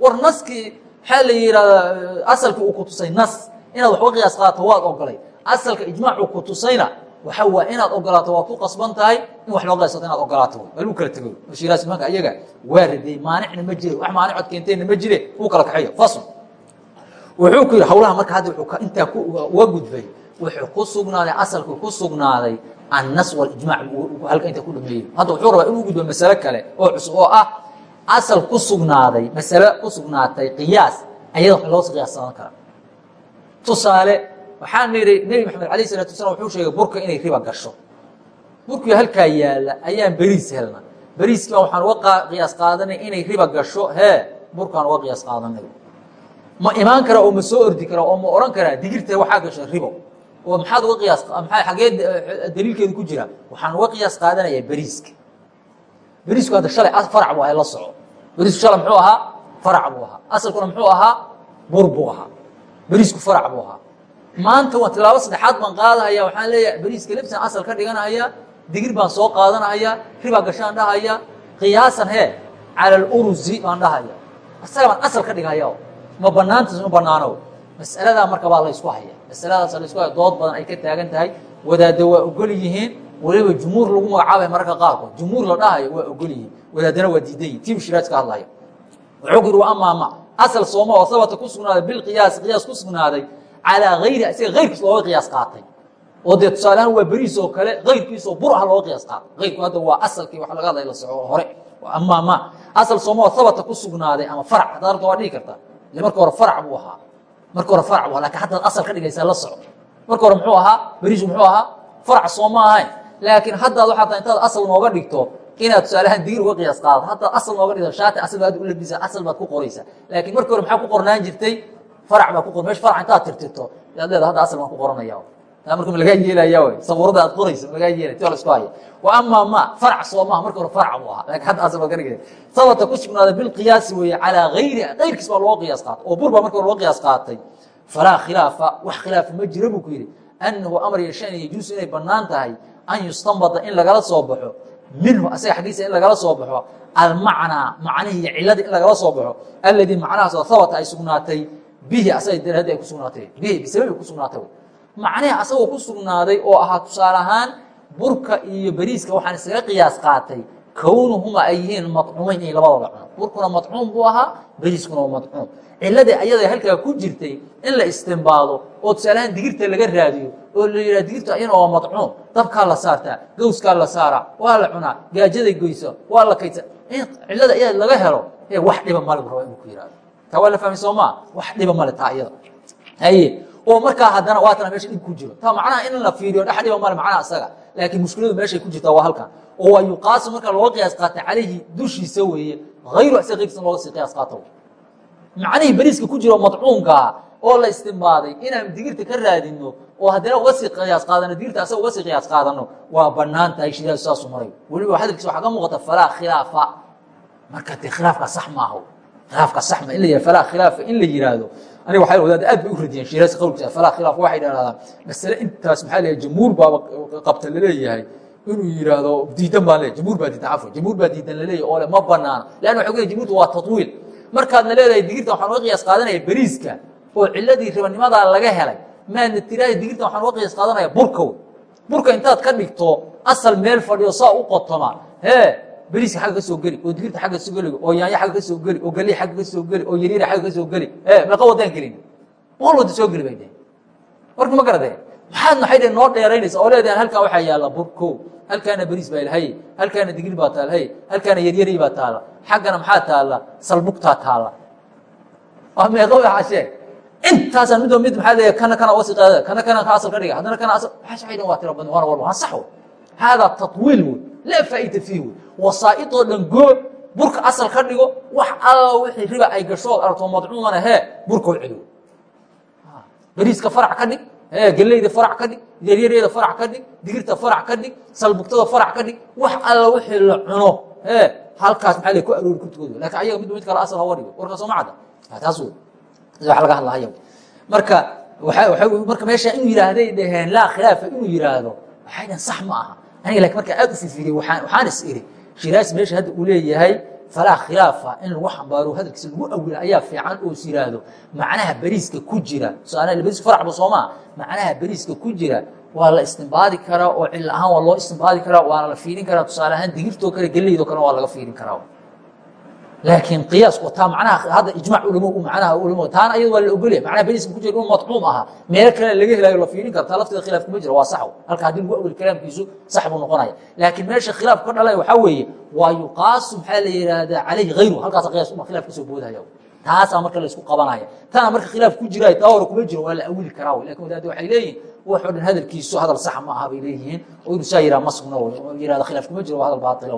War naskii waxaa la yidhahdaa asalkii uu ku tusay nas inaad wax uga qiyaas qaadato waad ogolay. Asalka ijmaacuu ku tusayna waxa waa inaad ogolaato waad ku qasban tahay in wax loo qaysato inaad ogolaato. Waa lagu kala tego shiiraas imaanka iyaga waa radiyey maanicna ma jire. Wax maanicod keenteenna ma jire. Uu kala kaxeeyo. Fasl. Wuxuu ku yidhi hawlaha marka hadda wuxuu intaa uga gudbay. Wuxuu ku sugnaaday asalku ku sugnaaday annas walijmac halka inta ku dhameeyey. Hadda wuxuu rabaa inuu gudbo masale kale oo cusub oo ah asal ku sugnaaday masale ku sugnaatay qiyaas ayada wax loo qiyaasadan kara. Tusaale waxaan nidhi nebi maxamed alayh salatu wasalaam wuxuu sheegay burka inay riba gasho. Burkii halkaa yaalla ayaan beriis helna. Beriiskiiba waxaan uga qiyaas qaadanay inay riba gasho. Hee burkaan uga qiyaas qaadanay. Ma imaan kara oo ma soo ordi kara oo ma odhan karaa digirta waxaa gasha ribo. Oo maxaad uga qiyaas maa xagee daliilkeedu ku jira? Waxaan uga qiyaas qaadanayaa beriiska. Beriisku hadda shalay farac buu ahay la soco. Beriisku shalay muxuu ahaa? Farac buu ahaa. Asalkuna muxuu ahaa? Bur buu ahaa. Beriisku farac buu ahaa maanta waa tilaabo saddexaad baan qaadahaya. Waxaan leeyahay beriiska lebsan asal ka dhiganahaya digir baan soo qaadanahaya ribaa gashaan dhahaya qiyaasan hee cala alurusi baan dhahaya. Isaga baan asal ka dhigahaya ma banaantaas ma banaano mas'aladaa marka baa laysku haya. Masaladaas laysku haya dood badan ay ka taagan tahay. Wadaadda waa ogol yihiin waliba jumhuur lagu magacaabay mararka qaarkood jumhuur la dhahayo waa ogol yihiin wadaadana waa diidan yihiin tiim shiraaj ka hadlaya. Wuxuu ku yidhi wa amaama asal sooma oo sabata ku sugnaaday bilqiyaas qiyaas ku sugnaaday calىa ayri isaga ayrkiis looga qiyaas qaatay oo dee tusaaleahaan waa beriis oo kale ayrkiisoo bur ah looga qiyaas qaatay ayrku hadda waa asalkii wa laga hadlay la soco hore ama ma asal soomaoo habata ku sugnaaday ama farac hadda rabta waa dhigi kartaa ile marka hore farac buu ahaa marka hore farac bu laakiin haddaad asal ka dhigaysaa la soco marka hore muxuu ahaa beriisku muxuu ahaa farac sooma ahayn laakiin haddaad waxaa tahay intaad asal nooga dhigto inaad tusaaleahaan digir uga qiyaas qaadato haddaad asal nooga dhigto shaati asal baad u labisa asal baad ku qoraysaa laakiin markii hore maxaa ku qornaan jirtay farac baa ku qor mesh farac intaad tirtirto yaad leeda hadda asal baan ku qoranaya taa marka ma lagaa yeelaya wy sabuurada aad qoraysa ma lagaa yeelay ti la isku haya wa amaa ma farac soo maha marka hore farac buu ahaa. Lakin hadda asal baa ka dhigaya sabata ku sugnaaday bilqiyaasi weeye calaa gayri qayrkiis baa looga qiyaas qaatay. Oo bur baa marka hore looga qiyaas qaatay. Falaa khilaafa wax khilaafa ma jira buu ku yidhi. Annahu amar yashan yajuusu inay bannaan tahay an yustanbada in lagala soo baxo. Minhu asaga xaggiisa in lagala soo baxo. Almacnaa macnihii iyo ciladii in lagala soo baxo. Alladii macnahaasoo habata ay sugnaatay bihi asaga daraaddii ay ku sugnaatay. Bihi bisababi ku sugnaatay macnihi asagoo ku sugnaaday oo ahaa tusaale ahaan burka iyo beriiska waxaan iskaga qiyaas qaatay. Kownuhuma ay yihiin madcuumayn inay labadooda cuno burkuna madcuum buu ahaa beriiskuna waa madcuum ciladii ayada halkaa ku jirtay in la istimbaado oo tusaaleahaan digirta laga raadiyo oo la yidhaha digirta ayana waa madcuum dabkaa la saartaa gawskaa la saaraa waa la cunaa gaajaday goyso waa la kaydsa. In cilada ayada laga helo ee wax dhiba male bu raba inuu ku yihahdo taa waa la fahmay soo maa wax dhiba male taa iyada. Haye oo markaa haddana waatana meesha dhib ku jiro. Taa macnaha in la fiiriyo dhex dhiba male macnaha isaga laakiin mushkiladu meeshay ku jirtaa waa halkan. Oo waa yuqaasu marka looga qiyaas qaata calayhi dushiisa weeye hayru isaga qayrkiisa looga sii qiyaas qaato. Macnihii beriiska ku jiro madcuumkaa oo la istimbaaday inaan digirta ka raadino oo haddana uga sii qiyaas qaadano digirta asaga uga sii qiyaas qaadano waa bannaan tahay shidaadu saasu maray. Weliba hadalkiisa waxaa ka muuqata falaa khilaafa. Marka dee khilaafka sax maaha khilaafka sax ma in la yihah falaa khilaafa in la yihaahdo aniga waxay wadaada aad bay u radiyeen shiiraasi qowlkiisa falaa khilaaf waxay dhahdaan masale intaas maxaa leeyahay jamhuur baaba qabta la leeyahay inuu yidhaahdo diidan baan leeyahy jamhuur baa diidan cafwan jamhuur baa diidan laleeyahy oo le ma banaana leanna waxay ku leeyahy jamhuurta waa tatwiil markaadna leedahay digirta waxaan uga qiyaas qaadanaya beriiska oo ciladii ribanimadaa laga helay. Maadna tiraahda digirta waxaan uga qiyaas qaadanaya burkow. Burka intaad ka dhigto asal meel fadhiyo saa u qotoma. Hee beriiska agga ka soo geli oo digirta agga ka soo geli oo yaanya agga ka soo geli oo galii agga ka soo geli oo yariira agga ka soo geli. E meeqa wadaan gelin. Boqol wada soo geli bay dhehen warka ma garade maxaad maxay dhehen noo dheeraynaysa? Oo leedahan halkan waxaa yaalla burkow halkaana beriis baa ilhay halkaana digir baa taalhay halkaana yaryaray baa taala xaggana maxaa taalla salbugtaa taalla waa meeqa waxaa sheeg intaasaan midba mid maxaa leeyahay kana kana wasi qaada kana kana ka asal ka dhiga haddana kana asal waxaa shaqay dhan waa tira badan waana walba waa sax haadaa tatwiil wey laa faa'ida fiih wey wasaa'idoo dhan goo burka asal ka dhigo wax alla wixii riba ay gasho ood aragto madcuumana hee burkoo celiyo beriiska farac ka dhig geleyda farac ka dhig yaryareeda farac ka dhig digirta farac ka dhig salbugtada farac ka dhig wax alla wixii la cuno halkaas maxaa ku aroori kurtigooda laakiin ayaga midba mid kale asal hawa dhigo warka soo ma cadda taas wey wa laga hadlahaya marka marka meesha inuu yihahday dhaheen laa khilaafa inuu yihaahdo waxay dhaheen sax ma aha. Aniga laakiin markaa aad u fifiiriyey waxaan is iri shiraas meesha hadda uu leeyahay falaa khilaafa in lagu xambaaro hadalkiisa lagu awila ayaa fiican oo is macnaha beriiska ku jira tusaale beriiska faracba soomaa? Macnaha beriiska ku jira waa la istimbaadi karaa oo cil ahaan waa loo istimbaadi karaa waana la fiirin karaa. Tusaale ahaan digirtoo kale geleydoo kale waa laga fiirin karaa laakiin qiyaasku taa macnaha hadda ijmac ulamo macnaha ulamo taana ayada waa la ogolya macnaha beriiska ku jira inuu madcuum ahaa meelo kale laga helayo la fiirin kara taa lafteeda khilaaf kuma jira waa sax halka haddii lagu awil kalaamkiisu sax buu noqonaya laakiin meesha khilaaf ka dhalay waxaa weeye waa yuqaasu maxaa la yihahdaa calayhi hayru halkaasa qiyaas uma khilaaf ka soo boodahaya taasaa marka la isku qabanaya tana marka khilaaf ku jira taa hore kuma jiro waa la awili karaa laakiin wadaadi waxay leeyihiin waxoo dhan hadalkiisu hadal sax ma aha bay leeyihiin oo inuu saa yiraa ma sugna wey oo yirahda khilaaf kuma jiro waa hadal baatila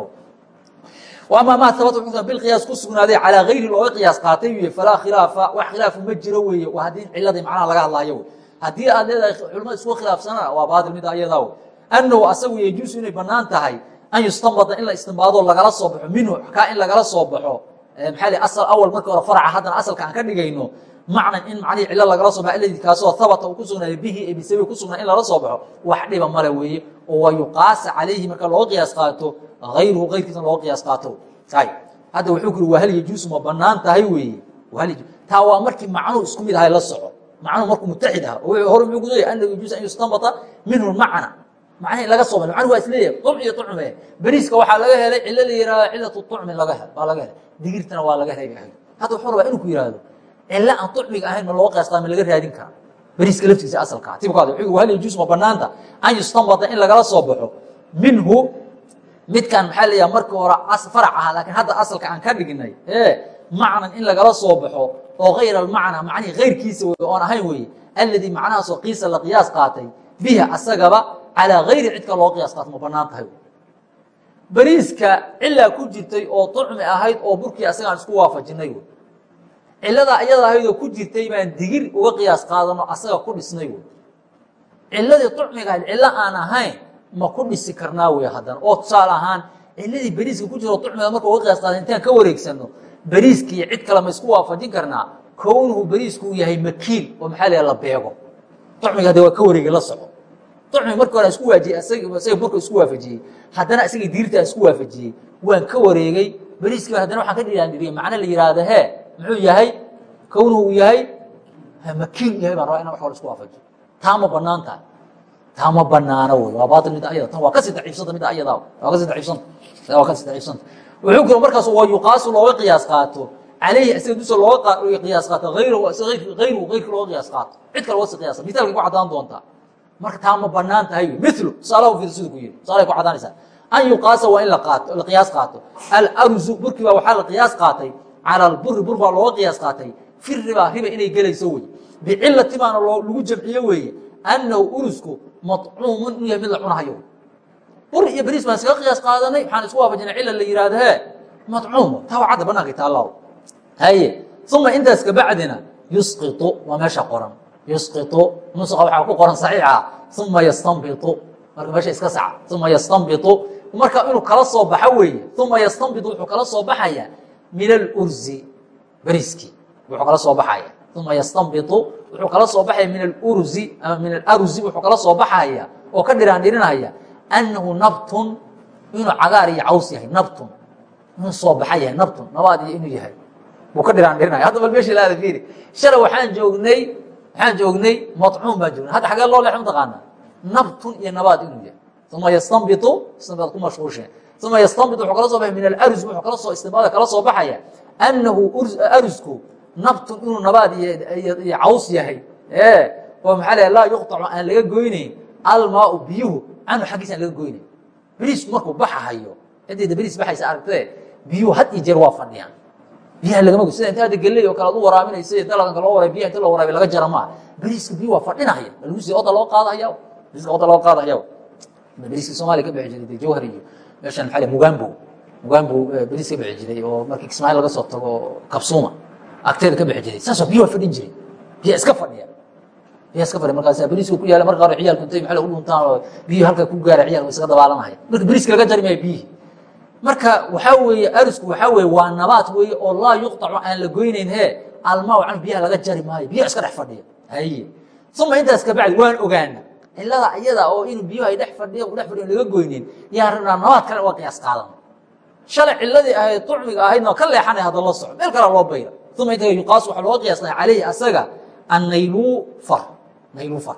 ama maa habata xukma bilqiyaas ku sugnaaday calaa gayri looga qiyaas qaatay wy falaa khilaafa wax khilaafu ma jiro weeye. Waa haddii ciladii macnaha laga hadlaayo haddii aad leedahay culamada isku khilaafsanana waa baatil mida ayadaa wey annahu asagu yajuusu inay bannaan tahay an yustanbada in la istinbaado lagala soo baxo minhu kaa in lagala soo baxo maxaa li asal awal markii hore faraca haddana asalka aan ka dhigayno macnan in macnihii cilo lagala soo baxa ladii kaasoo habata uu ku sugnaaya bihi ebisabi ku sugnaa in lala soo baxo wax dhiba male weeye oo wa yuqaasa calayhi marka loo qiyaas qaato hayruhu ayrkiisna loo qiyaas qaato. Ayb hadda wuxuu ku uri waa hal yajuusu ma bannaan tahay weeye? Taa waa markii macnuu isku mid ahay la soco. Macnuhu markuu mutaxid aha oo hore muxuu ku leeyahay annahu yajuusu an yustamata minhu macna. Macnaha in laga soo baxo. Macnuhu waa is leeyahay dumc iyo ucme beriiska waxaa laga helay cilo la yihaaho cilatu ucmi laga baa laga helay. Digirtana waa laga helay. Hadda wuxuu rabaa inuu ku yihahdo cilo aan طucmiga ahayn ma loo qiyaastaa ma laga raadin karaa beriiska laftiisa asalkaa tibkaada wahal yajuusu ma banaanta an yustanbata in lagala soo baxo minhu midkan maxaa layaha markii hore farac ahaa laakiin hadda asalka aan ka dhignay macnan in lagala soo baxo oo hayr almacna macnihii hayrkiisa wey oon ahayn weye alladii macnahaasoo qiisa la qiyaas qaatay bihi asagaba calaa hayri cidka loo qiyaas qaato ma bannaan tahay beriiska cilaa ku jirtay oo طucmi ahayd oo burkii asagaan isku waafajinay ciladaa iyada ahaydoo ku jirtay baan digir uga qiyaas qaadano asaga ku dhisnay wey ciladii ucmiga ahayd aan ahayn ma ku dhisi karnaa wey haddana. Oo tusaale ahaan ciladii beriiska ku jiroo ucmiga marka uga qiyaas qaada intaan ka wareegsano beriiska cid kale ma isku waafajin karnaa. Kownuhu beriisku yahay makiil oo maxaa la la beego. Ucmiga de waa ka wareegi la soco. Ucmiga marka hore isku waajiyey isaga marka isku waafajiyey haddana isaga diirta isku waafajiyey waan ka wareegay. Beriiskiiba haddana waxaan ka dhiilaan macno la yihaahda hee? Muxuu yahay? Kownuhu uu yahay makiil yahay baan rabaa ina wax hore isku waafajiyo taa ma bannaan tahay. Taa ma banaano wey. Waa baail midda ayada. Tan waa ka sii daciifsanta midda ayada. Waa ka sii daciifsanta. Waa ka sii daciifsanta. Wuxuu kiro markaas waa yuqaasu looga qiyaas qaato. Calayhi isaga dusa looga qiyaas qaato. Hayru hayru hayrka looga qiyaas qaato. Cid kale looga sii qiyaasa misaalkay ku caddaan doontaa marka taa ma bannaan tahay. Milu tusaalaha fiir siduu ku yidhi tusaalahay ku caddaanaysaa an yuqaasa waa in la qaato la qiyaas qaato. Alarusu burkii baa waxaa la qiyaas qaatay calى lburi bur baa looga qiyaas qaatay. Fi riba inay gelayso wey. Bicilati baana lagu jamciyo weeye annahu urusku macuumun inuu yahay mid la cunahayo. Bur iyo bariis baan iskaga qiyaas qaadanay waxaan isku waafajinay cila la yihahdo he taa waa cadda banaanka haye uma intaas kabacdina yusqiu waa meesha qoran. Yusqiu nusuqa waxaa ku qoran saxiixa. Uma yastanbiu marka meesha iska saca uma yastanbiu marka inuu kala soo baxa weeye. Uma yastanbitu wuxuu kala soo baxaya min alurzi beriskii wuxuu kala soo baxaya uma yastanbitu wuxuu kala soo baxaya min alurzi ama min alarzi wuxuu kala soo baxaya oo ka dhiraandhirinaya annahu nabtun inuu cagaar iyo caws yahay nabtun inuu soo baxa yahay nabtun nabaad iyo inuu yahay buu ka dhiraandhirinaya hadda bal meshi laada fiiri shalay waxaan joognay waxaan joognay maطcuum baan joognay hadda xagee loo leexa mataqaana nabtun iyo nabaad inuu yahay uma yastanbitu istanbaad ku mashquulshe uma yastanbit wuxuu kala soo baxay min alaruz wuxuu kala soo istinbaada kala soo baxaya annahu arusku nabtun inuu nabaad iyo caws yahay oo maxaa la laa yuqطacu aan laga goynayn almaau biyuhu canhu xaggiisa aan laga goynayn beriisku markuu baxahayo ciddayda beriis baxaysa aragtee biyuhu had iyo jeer waa fadhiyaan biyaha lagama go sida inta hadda geley oo kale ad u waraabinaysa iyo dalaganka loo waray biyaha inta loo waraabiy laga jara maa beriiska biyuhu waa fadhinahaya lagu sii oda loo qaadahaya beriiska oda loo qaadahaya beriiska soomaaliya ka bixi jiray de jawhar iyo meeshan maxaa mugambo. Mugambo beriis ka bixi jiray oo markii kismaail laga soo tago kabsuuma agteeda ka bixi jiray. Saasoo biyo waa fadhin jiray. Biya iska fadhiya. Biyaa iska fadhi markaasa beriiska ku yaalla marka hore ciyaalku intay maxaa u dhuntaan oo biyuhu halka ku gaara ciyaalku iskaga dabaalanaya marka beriiska laga jari maayo biyihii marka waxaa weeye arisku waxaa weeye waa nabaat weeye oo laa yuqطacu aan la goynayn he almaa can biyaha laga jari maayo. Biyaha iska dhex fadhiya. Haye. Uma intaas kabacdi waan ogaana cilada ayada oo inuu biyuhu ay dhex fadhiya dhex fadhiyan laga goynin yaan rabnaa nabaad kale waa qiyaas qaadan. Shalay ciladii ahayd ucmiga ahaydna ka leexanay hadda la soco meel kalea loo bayra uma inta yuqaas waxaa looga qiyaasnay calayhi asaga annaylufar naylufar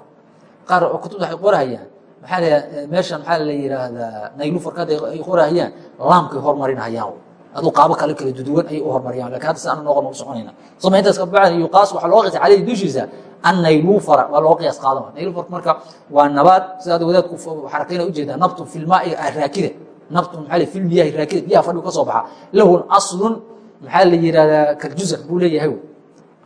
qaar kutubta waxay qorahayaan maxaa la meeshan maxaa la yidhaahdaa naylufarka hadda ay qorahayaan laamkay hormarinayaan aduu qaabo kale kala duduwan ayay u hormariyaan laakiin hadda si ana noqon soconayna. Uma intaas kabacdi yuqaas waxaa looga qiyaasay calayhi dushiisa annaylufara waa looga qiyaas qaadan naylufarka marka waa nabaad sida hadda wadaadku xarakayna u jeedaa nabtu filmaai raakida nabtu maxaa fi lmiyahi raakida biyaha fadhigu ka soo baxa lahun aslun maxaa la yidhahdaa kaljuzar buu leeyahay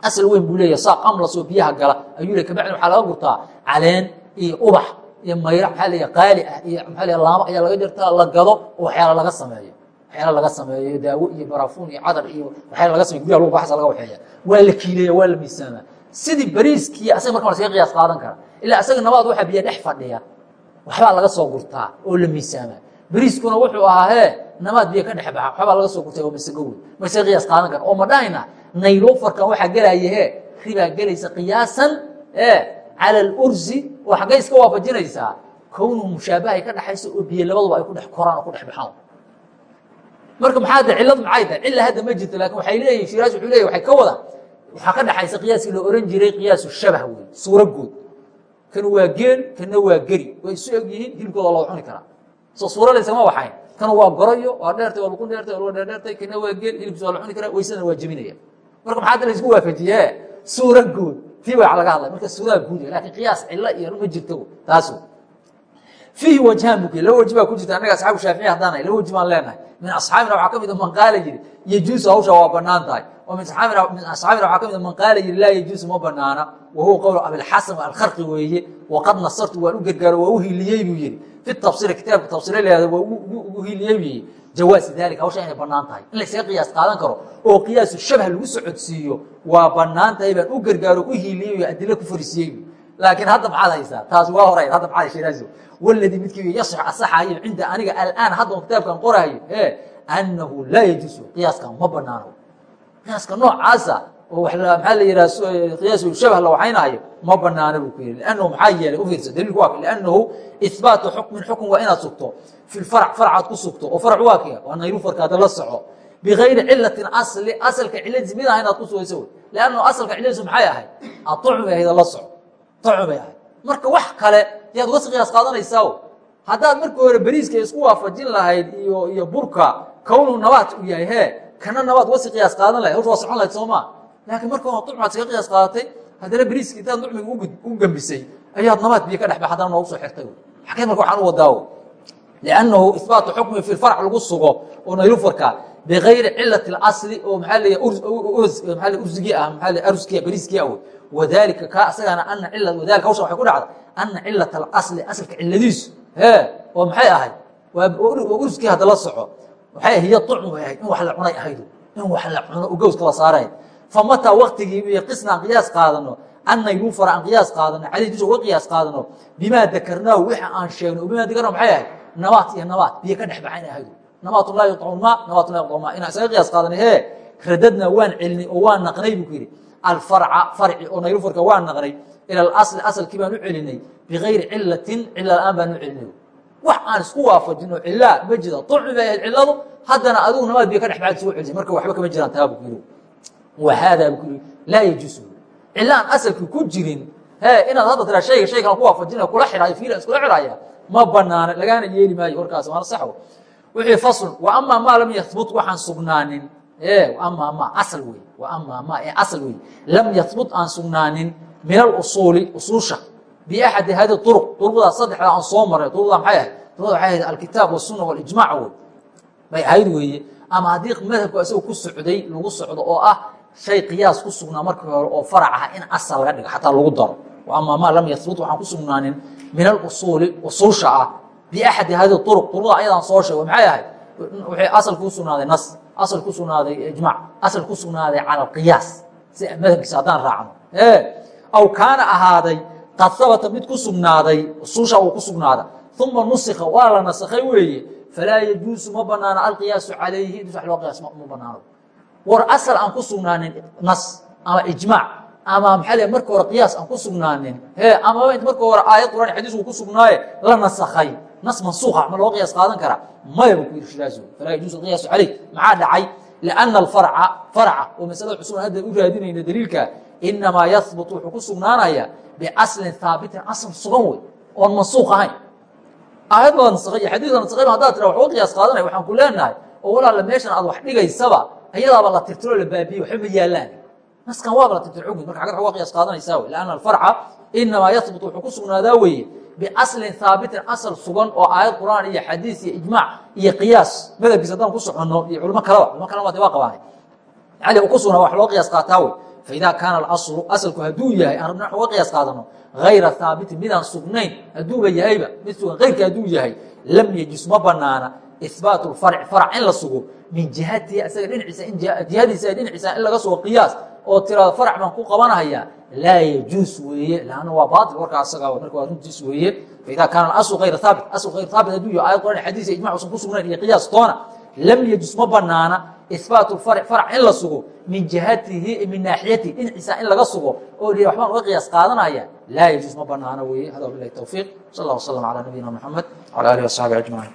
asal weyn buu leeyahay saa qamlasoo biyaha gala ayuu le kabacdi waxaa laga gurtaa caleen iyo ubax iyo mayra maxaa leeya qaali ah iyo maxaa leeya laamo ayaa laga jirtaa la gado oo waxyaala laga sameeyo waxyaala laga sameeyo daawo iyo barafuun iyo cadar iyo waxyaala laga sameyo guryaha lagu baxasa laga waxeeya waa la kiileeya waa la miisaamaa sidii bariiskii asaga marka la iskaga qiyaas qaadan kara. Ilaa asaga nabaad waxaa biya dhex fadhiya. Waxbaa laga soo gurtaa oo la miisaamaa beriiskuna wuxuu ahaa hee namaad biyo ka dhex baxa. Waxbaa laga soo gurtay oo masago wey ma isaga qiyaas qaadan kara. Oo ma dhahayna naylofarkan waxaa gelaya he ribaa gelaysa qiyaasan e cala alursi oo xaggay iska waafajinaysaa kownuhu mushaabahay ka dhexaysa oo biyo labaduba ay ku dhex koraan oo ku dhex baxaan. Marka maxaa de cilladu maxay tahay? Cilla hadda ma jirto laakiin waxay leeyihiin shiraas wuxuu leeyahy waxay ka wadaan waxaa ka dhexaysa qiyaaskii la ohan jiray qiyaasu shabah wey suuro good kan waa geel kanna waa geri. Way isu eg yihiin hilibkooda loo cuni karaa. Soo suura laysama waxayn kan waa gorayo waa dheertay waa luqun dheertay waa dheerdheertay kana waa geel hilibkiisa waa la cuni karaa waysadana waa jebinaya marka maxaa hadda laysku waafajiye suura guud. Tii baa laga hadlay. Marka suuraa guud laakiin qiyaas cilo iyo ma jirto. Taas fiihi wajhaan buki laba waji baa ku jirta. Annaga asxaabu shaafici haddaan laba waji baan leenahay. Min asxaabina waxaa ka mid a man qaala yiri yajuusu hawsha waa bannaan tahay oo min asxaabina waxaa ka mid man qaala yiri laa yajuusu ma banaana wa huwa qowl abilxasan alkharqi weeye waqad nasartu waan u gargaaro waa u hiiliyey buu yihi fi tafsir kitaabka tafsira leeda waa ugu hiiliyey buu yihi jawaasi dalika hawsha inay bannaan tahay in laysaga qiyaas qaadan karo oo qiyaasu shabah lagu socodsiiyo waa bannaan tahay baan u gargaaro u hiiliyey adilo ku farisiiyey laakiin hadda maxaad haysaa taas waa horay hadda maxaad shiraaso waladii midkii yaصix asaxayo cinda aniga alaan hadda kitaabkan qoraayo e annahu laa yajuusu qiyaaskan ma banaano qiyaaska noocaasa oo maxaa la yihaha qiyaasu shabah la waxaynayo ma banaano buu ku yihi lannahu maxaa yeelay u fiirsa daliilku waa liannahu ihbaatu xukmin xukun waa inaad sugto. Fi lfarc farcaad ku sugto oo farc waa kee waa nayru farkaada la soco. Bigayri cilatin asli asalka ciladiisi mid aha inaad ku sugayso wey. Liannahu asalka ciladiisu maxay ahayd? Aطucmi ahayd la soco. طucmi bay ahayd. Marka wax kale yaad uga qiyaas qaadanaysaa haddaad marka hore beriiska isku waafajin lahayd iyo iyo burka kownu nabaat u yahay he kana nabaad uga si qiyaas qaadan lahayd hawsha waa socon lahayd soo maa laakiin marka hore طucmaad iskaga qiyaas qaadatay haddana beriiska intaad nucmiga u gambisay ayaad nabaad biyo ka dhex ba haddana noogu soo xirtay. Xagee marka waxaan u wadaa liannahu ihbaatu xukmi fi farc lagu sugo oo naylufarka bigayri cilati اasli oo maa ursigii ah maa aruskii beriiskii ah wadalika ka asagana ana wadalika hawsha waxay ku dhacda ana cilat alasli asalka ciladiisu oo maxay ahayd waa urskii hadda la soco waxay hiya طucmu bay ahayd in wax la cunay ahayd in wax la cuno u gowska la saarayd famataa waktigii iyo qisna aan qiyaas qaadano annaylufara aan qiyaas qaadano caleyh dusha uga qiyaas qaadano bimaa dakarnaahu wixi aan sheegno bimaa dakarnaa maxay ahayd nabaat iyo nabaat biyo ka dhex baxayn ahayd nabaatun laa yuطcamu ma nabaatun laa yuطcamu ma inaan isaga qiyaas qaadanay he radadna waan celinay oo waan naqnay buu ku yidhi alfarca farci oo naylufarka waa naqnay ila alasli asalkii baan u celinay bigayri cilatin cila la-aan baan u celinay wax isku waafajino cilaa ma jira طucmi bay haddana adigu nabaad biyo ka dhex baxaad soo celisay marka waxba kama jiraan taa buu ku yidhi. Wa haadaa buu ku yidhi. Laa yajuusu cila aan asalkii ku jirin he inaad hadda tiraa shayga shaygan ku waafajinaya kula xidhaayo fiila iskula xidhaya ma banaana lagaana yeeli maayo warkaas waana saxo. Wixii faslun wa maa lam yahbut waxaan sugnaanin. Amaa ma asal wey wa amaa ma ee asal wey lam yahbut aan sugnaanin min alusuuli usuusha biaxadi hadi uruq uruqdaa saddexda aan soo maray uruqdaa maxay ahayd uruqda waxay ahayd alkitaab wasunna walijmac wey bay ahayd weeye ama haddii madhabku isagoo ku socday lagu socdo oo ah shay qiyaas ku sugnaa markii hore oo farac ah in asal laga dhigo xataa lagu daro amaa ma lam yahbut waxaan ku sugnaanin min alusuuli usuusha ah biaxadi hadi uruq uruqda ayadaan soo sheego maxay ahayd waxay asal ku sugnaaday nas asal ku sugnaaday ijmac asal ku sugnaaday cala alqiyaas si madhabkiisa haddaan raacno aw kaana ahaaday qad habata mid ku sugnaaday usuusha uu ku sugnaada uma nusika waa la nasakhay weeye. Falaa yajuusu ma banaano. Alqiyaasu calayhi in wa ma banaano. War asal aan ku sugnaanin nas ama ijmaac ama maxaa marka hore qiyaas aan ku sugnaanin he amaba int marka hore aayad quraan xadiis uu ku sugnaaye la nasakhay. Nas mansuuqa ma loo qiyaas qaadan karaa? Maya bu ku yiri shiraazi falaa yajuusu alqiyaasu calayh maxaa dhacay? Lianna alfarca farca oo masalada cusub hadda u raadinayna daliilka inamaa yahbut wuxuu ku sugnaanaya biaslin haabitin asl sugan wey oon mansuuq ahayn aayad baa nasakhay baa nasakhay haddaad tira waxu qiyaas qaadanaya waxaan ku leenahay oo walaala meeshan aad wax dhigaysaba ayadaaba la tirtiro la baabiyey waxba ma yaalaan naskan waaba la tirtiro xugmi marka agad uga qiyaas qaadanaysaa wey lianna alfarca inamaa yahbut wuxuu ku sugnaadaa weeye biaslin haabitin asal sugan oo aayad qur'aan iyo xadiis iyo ijmaac iyo qiyaas madhabkiisa haddaan ku soconno iyo culimo kaleba culimo kaleba de waa qabaanay ali ku sugnaa wax loo qiyaas qaataa wey faida kaana alaslu asalku hadduu yahay aan rabna uga qiyaas qaadano hayra haabitin midaan sugnayn hadduuba yahayba mid sugan keyrka hadduu yahay lam yejus ma banaana ihbaat farci farac in la sugo min jihatihi isaga dhinaciisa jihadiisa dhinaciisa in laga sugo qiyaas oo tirada farac baan ku qabanhayaa laa yajuus weeye lanna waa baail warkaa asaga marka waa runtiis weeye faida kaana alaslu hayra haabit asl hayr haabit hadduu yahay ayad quraan xadiis ijmac usan ku sugnayn iyo qiyaas toona lam yejus ma banaana ihbaat farc farac in la sugo min jihatihi min naaxiyatihi dhinaciisa in laga sugo oo li waxbaan uga qiyaas qaadanaya laa yajuus ma banaana weeye. Hada bilahi towfiiq sal allah wasalam calaa nabiyina moxamed wala alihi wasaxbi ajmaciin